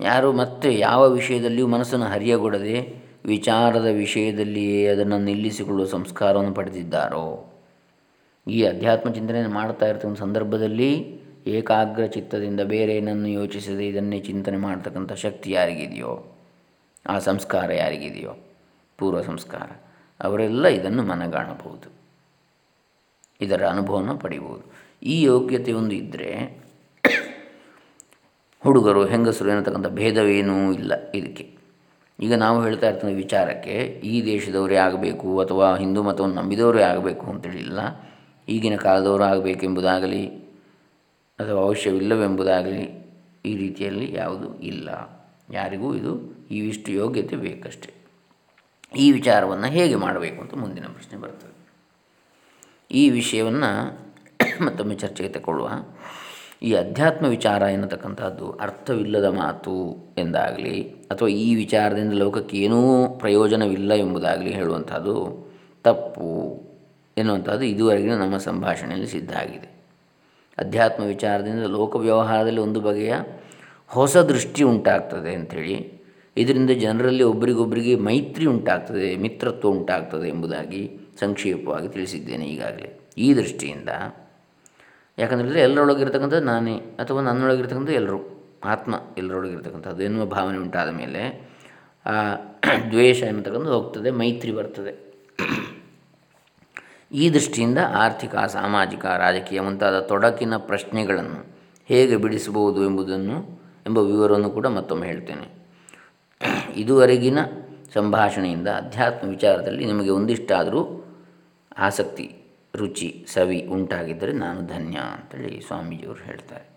ಯಾರು ಮತ್ತೆ ಯಾವ ವಿಷಯದಲ್ಲಿಯೂ ಮನಸ್ಸನ್ನು ಹರಿಯಗೊಡದೆ ವಿಚಾರದ ವಿಷಯದಲ್ಲಿಯೇ ಅದನ್ನು ನಿಲ್ಲಿಸಿಕೊಳ್ಳುವ ಸಂಸ್ಕಾರವನ್ನು ಪಡೆದಿದ್ದಾರೋ? ಈ ಅಧ್ಯಾತ್ಮ ಚಿಂತನೆಯನ್ನು ಮಾಡ್ತಾ ಇರ್ತಕ್ಕಂಥ ಸಂದರ್ಭದಲ್ಲಿ ಏಕಾಗ್ರ ಚಿತ್ತದಿಂದ ಬೇರೆ ಏನನ್ನು ಯೋಚಿಸದೆ ಇದನ್ನೇ ಚಿಂತನೆ ಮಾಡ್ತಕ್ಕಂಥ ಶಕ್ತಿ ಯಾರಿಗಿದೆಯೋ, ಆ ಸಂಸ್ಕಾರ ಯಾರಿಗಿದೆಯೋ, ಪೂರ್ವ ಸಂಸ್ಕಾರ, ಅವರೆಲ್ಲ ಇದನ್ನು ಮನಗಾಣಬಹುದು. ಇದರ ಅನುಭವವನ್ನು ಪಡಿಬೋದು. ಈ ಯೋಗ್ಯತೆ ಒಂದು ಇದ್ದರೆ ಹುಡುಗರು, ಹೆಂಗಸರು ಎನ್ನತಕ್ಕಂಥ ಭೇದವೇನೂ ಇಲ್ಲ ಇದಕ್ಕೆ. ಈಗ ನಾವು ಹೇಳ್ತಾ ಇರ್ತಕ್ಕಂಥ ವಿಚಾರಕ್ಕೆ ಈ ದೇಶದವರೇ ಆಗಬೇಕು ಅಥವಾ ಹಿಂದೂ ಮತವನ್ನು ನಂಬಿದವರೇ ಆಗಬೇಕು ಅಂತೇಳಿಲ್ಲ ಈಗಿನ ಕಾಲದವರು ಆಗಬೇಕೆಂಬುದಾಗಲಿ ಅಥವಾ ಅವಶ್ಯವಿಲ್ಲವೆಂಬುದಾಗಲಿ ಈ ರೀತಿಯಲ್ಲಿ ಯಾವುದು ಇಲ್ಲ. ಯಾರಿಗೂ ಇದು ಇವಿಷ್ಟು ಯೋಗ್ಯತೆ ಬೇಕಷ್ಟೆ. ಈ ವಿಚಾರವನ್ನು ಹೇಗೆ ಮಾಡಬೇಕು ಅಂತ ಮುಂದಿನ ಪ್ರಶ್ನೆ ಬರ್ತದೆ. ಈ ವಿಷಯವನ್ನು ಮತ್ತೊಮ್ಮೆ ಚರ್ಚೆಗೆ ತಗೊಳ್ಳುವ ಈ ಅಧ್ಯಾತ್ಮ ವಿಚಾರ ಎನ್ನತಕ್ಕಂಥದ್ದು ಅರ್ಥವಿಲ್ಲದ ಮಾತು ಎಂದಾಗಲಿ ಅಥವಾ ಈ ವಿಚಾರದಿಂದ ಲೋಕಕ್ಕೆ ಏನೂ ಪ್ರಯೋಜನವಿಲ್ಲ ಎಂಬುದಾಗಲಿ ಹೇಳುವಂಥದ್ದು ತಪ್ಪು ಎನ್ನುವಂಥದ್ದು ಇದುವರೆಗಿನ ನಮ್ಮ ಸಂಭಾಷಣೆಯಲ್ಲಿ ಸಿದ್ಧ ಆಗಿದೆ. ಅಧ್ಯಾತ್ಮ ವಿಚಾರದಿಂದ ಲೋಕ ವ್ಯವಹಾರದಲ್ಲಿ ಒಂದು ಬಗೆಯ ಹೊಸ ದೃಷ್ಟಿ ಉಂಟಾಗ್ತದೆ ಅಂಥೇಳಿ, ಇದರಿಂದ ಜನರಲ್ಲಿ ಒಬ್ಬರಿಗೊಬ್ಬರಿಗೆ ಮೈತ್ರಿ ಉಂಟಾಗ್ತದೆ, ಮಿತ್ರತ್ವ ಉಂಟಾಗ್ತದೆ ಎಂಬುದಾಗಿ ಸಂಕ್ಷೇಪವಾಗಿ ತಿಳಿಸಿದ್ದೇನೆ ಈಗಾಗಲೇ. ಈ ದೃಷ್ಟಿಯಿಂದ, ಯಾಕಂದರೆ ಎಲ್ಲರೊಳಗಿರ್ತಕ್ಕಂಥದ್ದು ನಾನೇ, ಅಥವಾ ನನ್ನೊಳಗಿರ್ತಕ್ಕಂಥ ಎಲ್ಲರೂ, ಆತ್ಮ ಎಲ್ಲರೊಳಗಿರ್ತಕ್ಕಂಥದ್ದು ಎನ್ನುವ ಭಾವನೆ ಉಂಟಾದ ಮೇಲೆ, ಆ ದ್ವೇಷ ಎನ್ನತಕ್ಕಂಥದ್ದು ಹೋಗ್ತದೆ, ಮೈತ್ರಿ ಬರ್ತದೆ. ಈ ದೃಷ್ಟಿಯಿಂದ ಆರ್ಥಿಕ, ಸಾಮಾಜಿಕ, ರಾಜಕೀಯ ಮುಂತಾದ ತೊಡಕಿನ ಪ್ರಶ್ನೆಗಳನ್ನು ಹೇಗೆ ಬಿಡಿಸಬಹುದು ಎಂಬುದನ್ನು, ಎಂಬ ವಿವರವನ್ನು ಕೂಡ ಮತ್ತೊಮ್ಮೆ ಹೇಳ್ತೇನೆ. ಇದುವರೆಗಿನ ಸಂಭಾಷಣೆಯಿಂದ, ಅಧ್ಯಾತ್ಮ ವಿಚಾರದಲ್ಲಿ ನಿಮಗೆ ಒಂದಿಷ್ಟಾದರೂ ಆಸಕ್ತಿ, ರುಚಿ, ಸವಿ ಉಂಟಾಗಿದ್ದರೆ ನಾನು ಧನ್ಯ ಅಂತೇಳಿ ಸ್ವಾಮೀಜಿಯವರು ಹೇಳ್ತಾರೆ.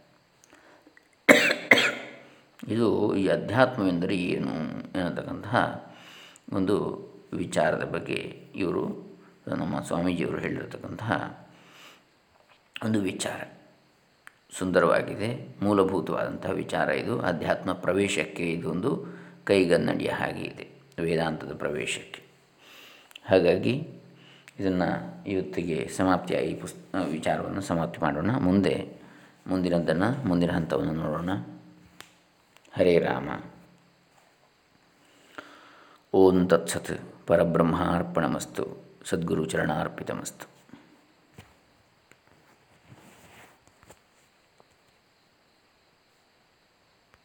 ಇದು ಈ ಅಧ್ಯಾತ್ಮವೆಂದರೆ ಏನು ಎನ್ನತಕ್ಕಂತಹ ಒಂದು ವಿಚಾರದ ಬಗ್ಗೆ ಇವರು ನಮ್ಮ ಸ್ವಾಮೀಜಿಯವರು ಹೇಳಿರತಕ್ಕಂತಹ ಒಂದು ವಿಚಾರ. ಸುಂದರವಾಗಿದೆ, ಮೂಲಭೂತವಾದಂತಹ ವಿಚಾರ ಇದು. ಅಧ್ಯಾತ್ಮ ಪ್ರವೇಶಕ್ಕೆ ಇದೊಂದು ಕೈಗನ್ನಡಿಯ ಹಾಗೆ ಇದೆ, ವೇದಾಂತದ ಪ್ರವೇಶಕ್ಕೆ. ಹಾಗಾಗಿ ಇದನ್ನು ಇವತ್ತಿಗೆ ಸಮಾಪ್ತಿಯಾಗಿ ಪುಸ್ ವಿಚಾರವನ್ನು ಸಮಾಪ್ತಿ ಮಾಡೋಣ. ಮುಂದೆ ಮುಂದಿನದ್ದನ್ನು ಮುಂದಿನ ಹಂತವನ್ನು ನೋಡೋಣ. ಹರೇ ರಾಮ. ಓಂ ತತ್ಸತ್. ಪರಬ್ರಹ್ಮಾರ್ಪಣಮಸ್ತು. ಸದ್ಗುರು ಚರಣಾರ್ಪಿತಮಸ್ತು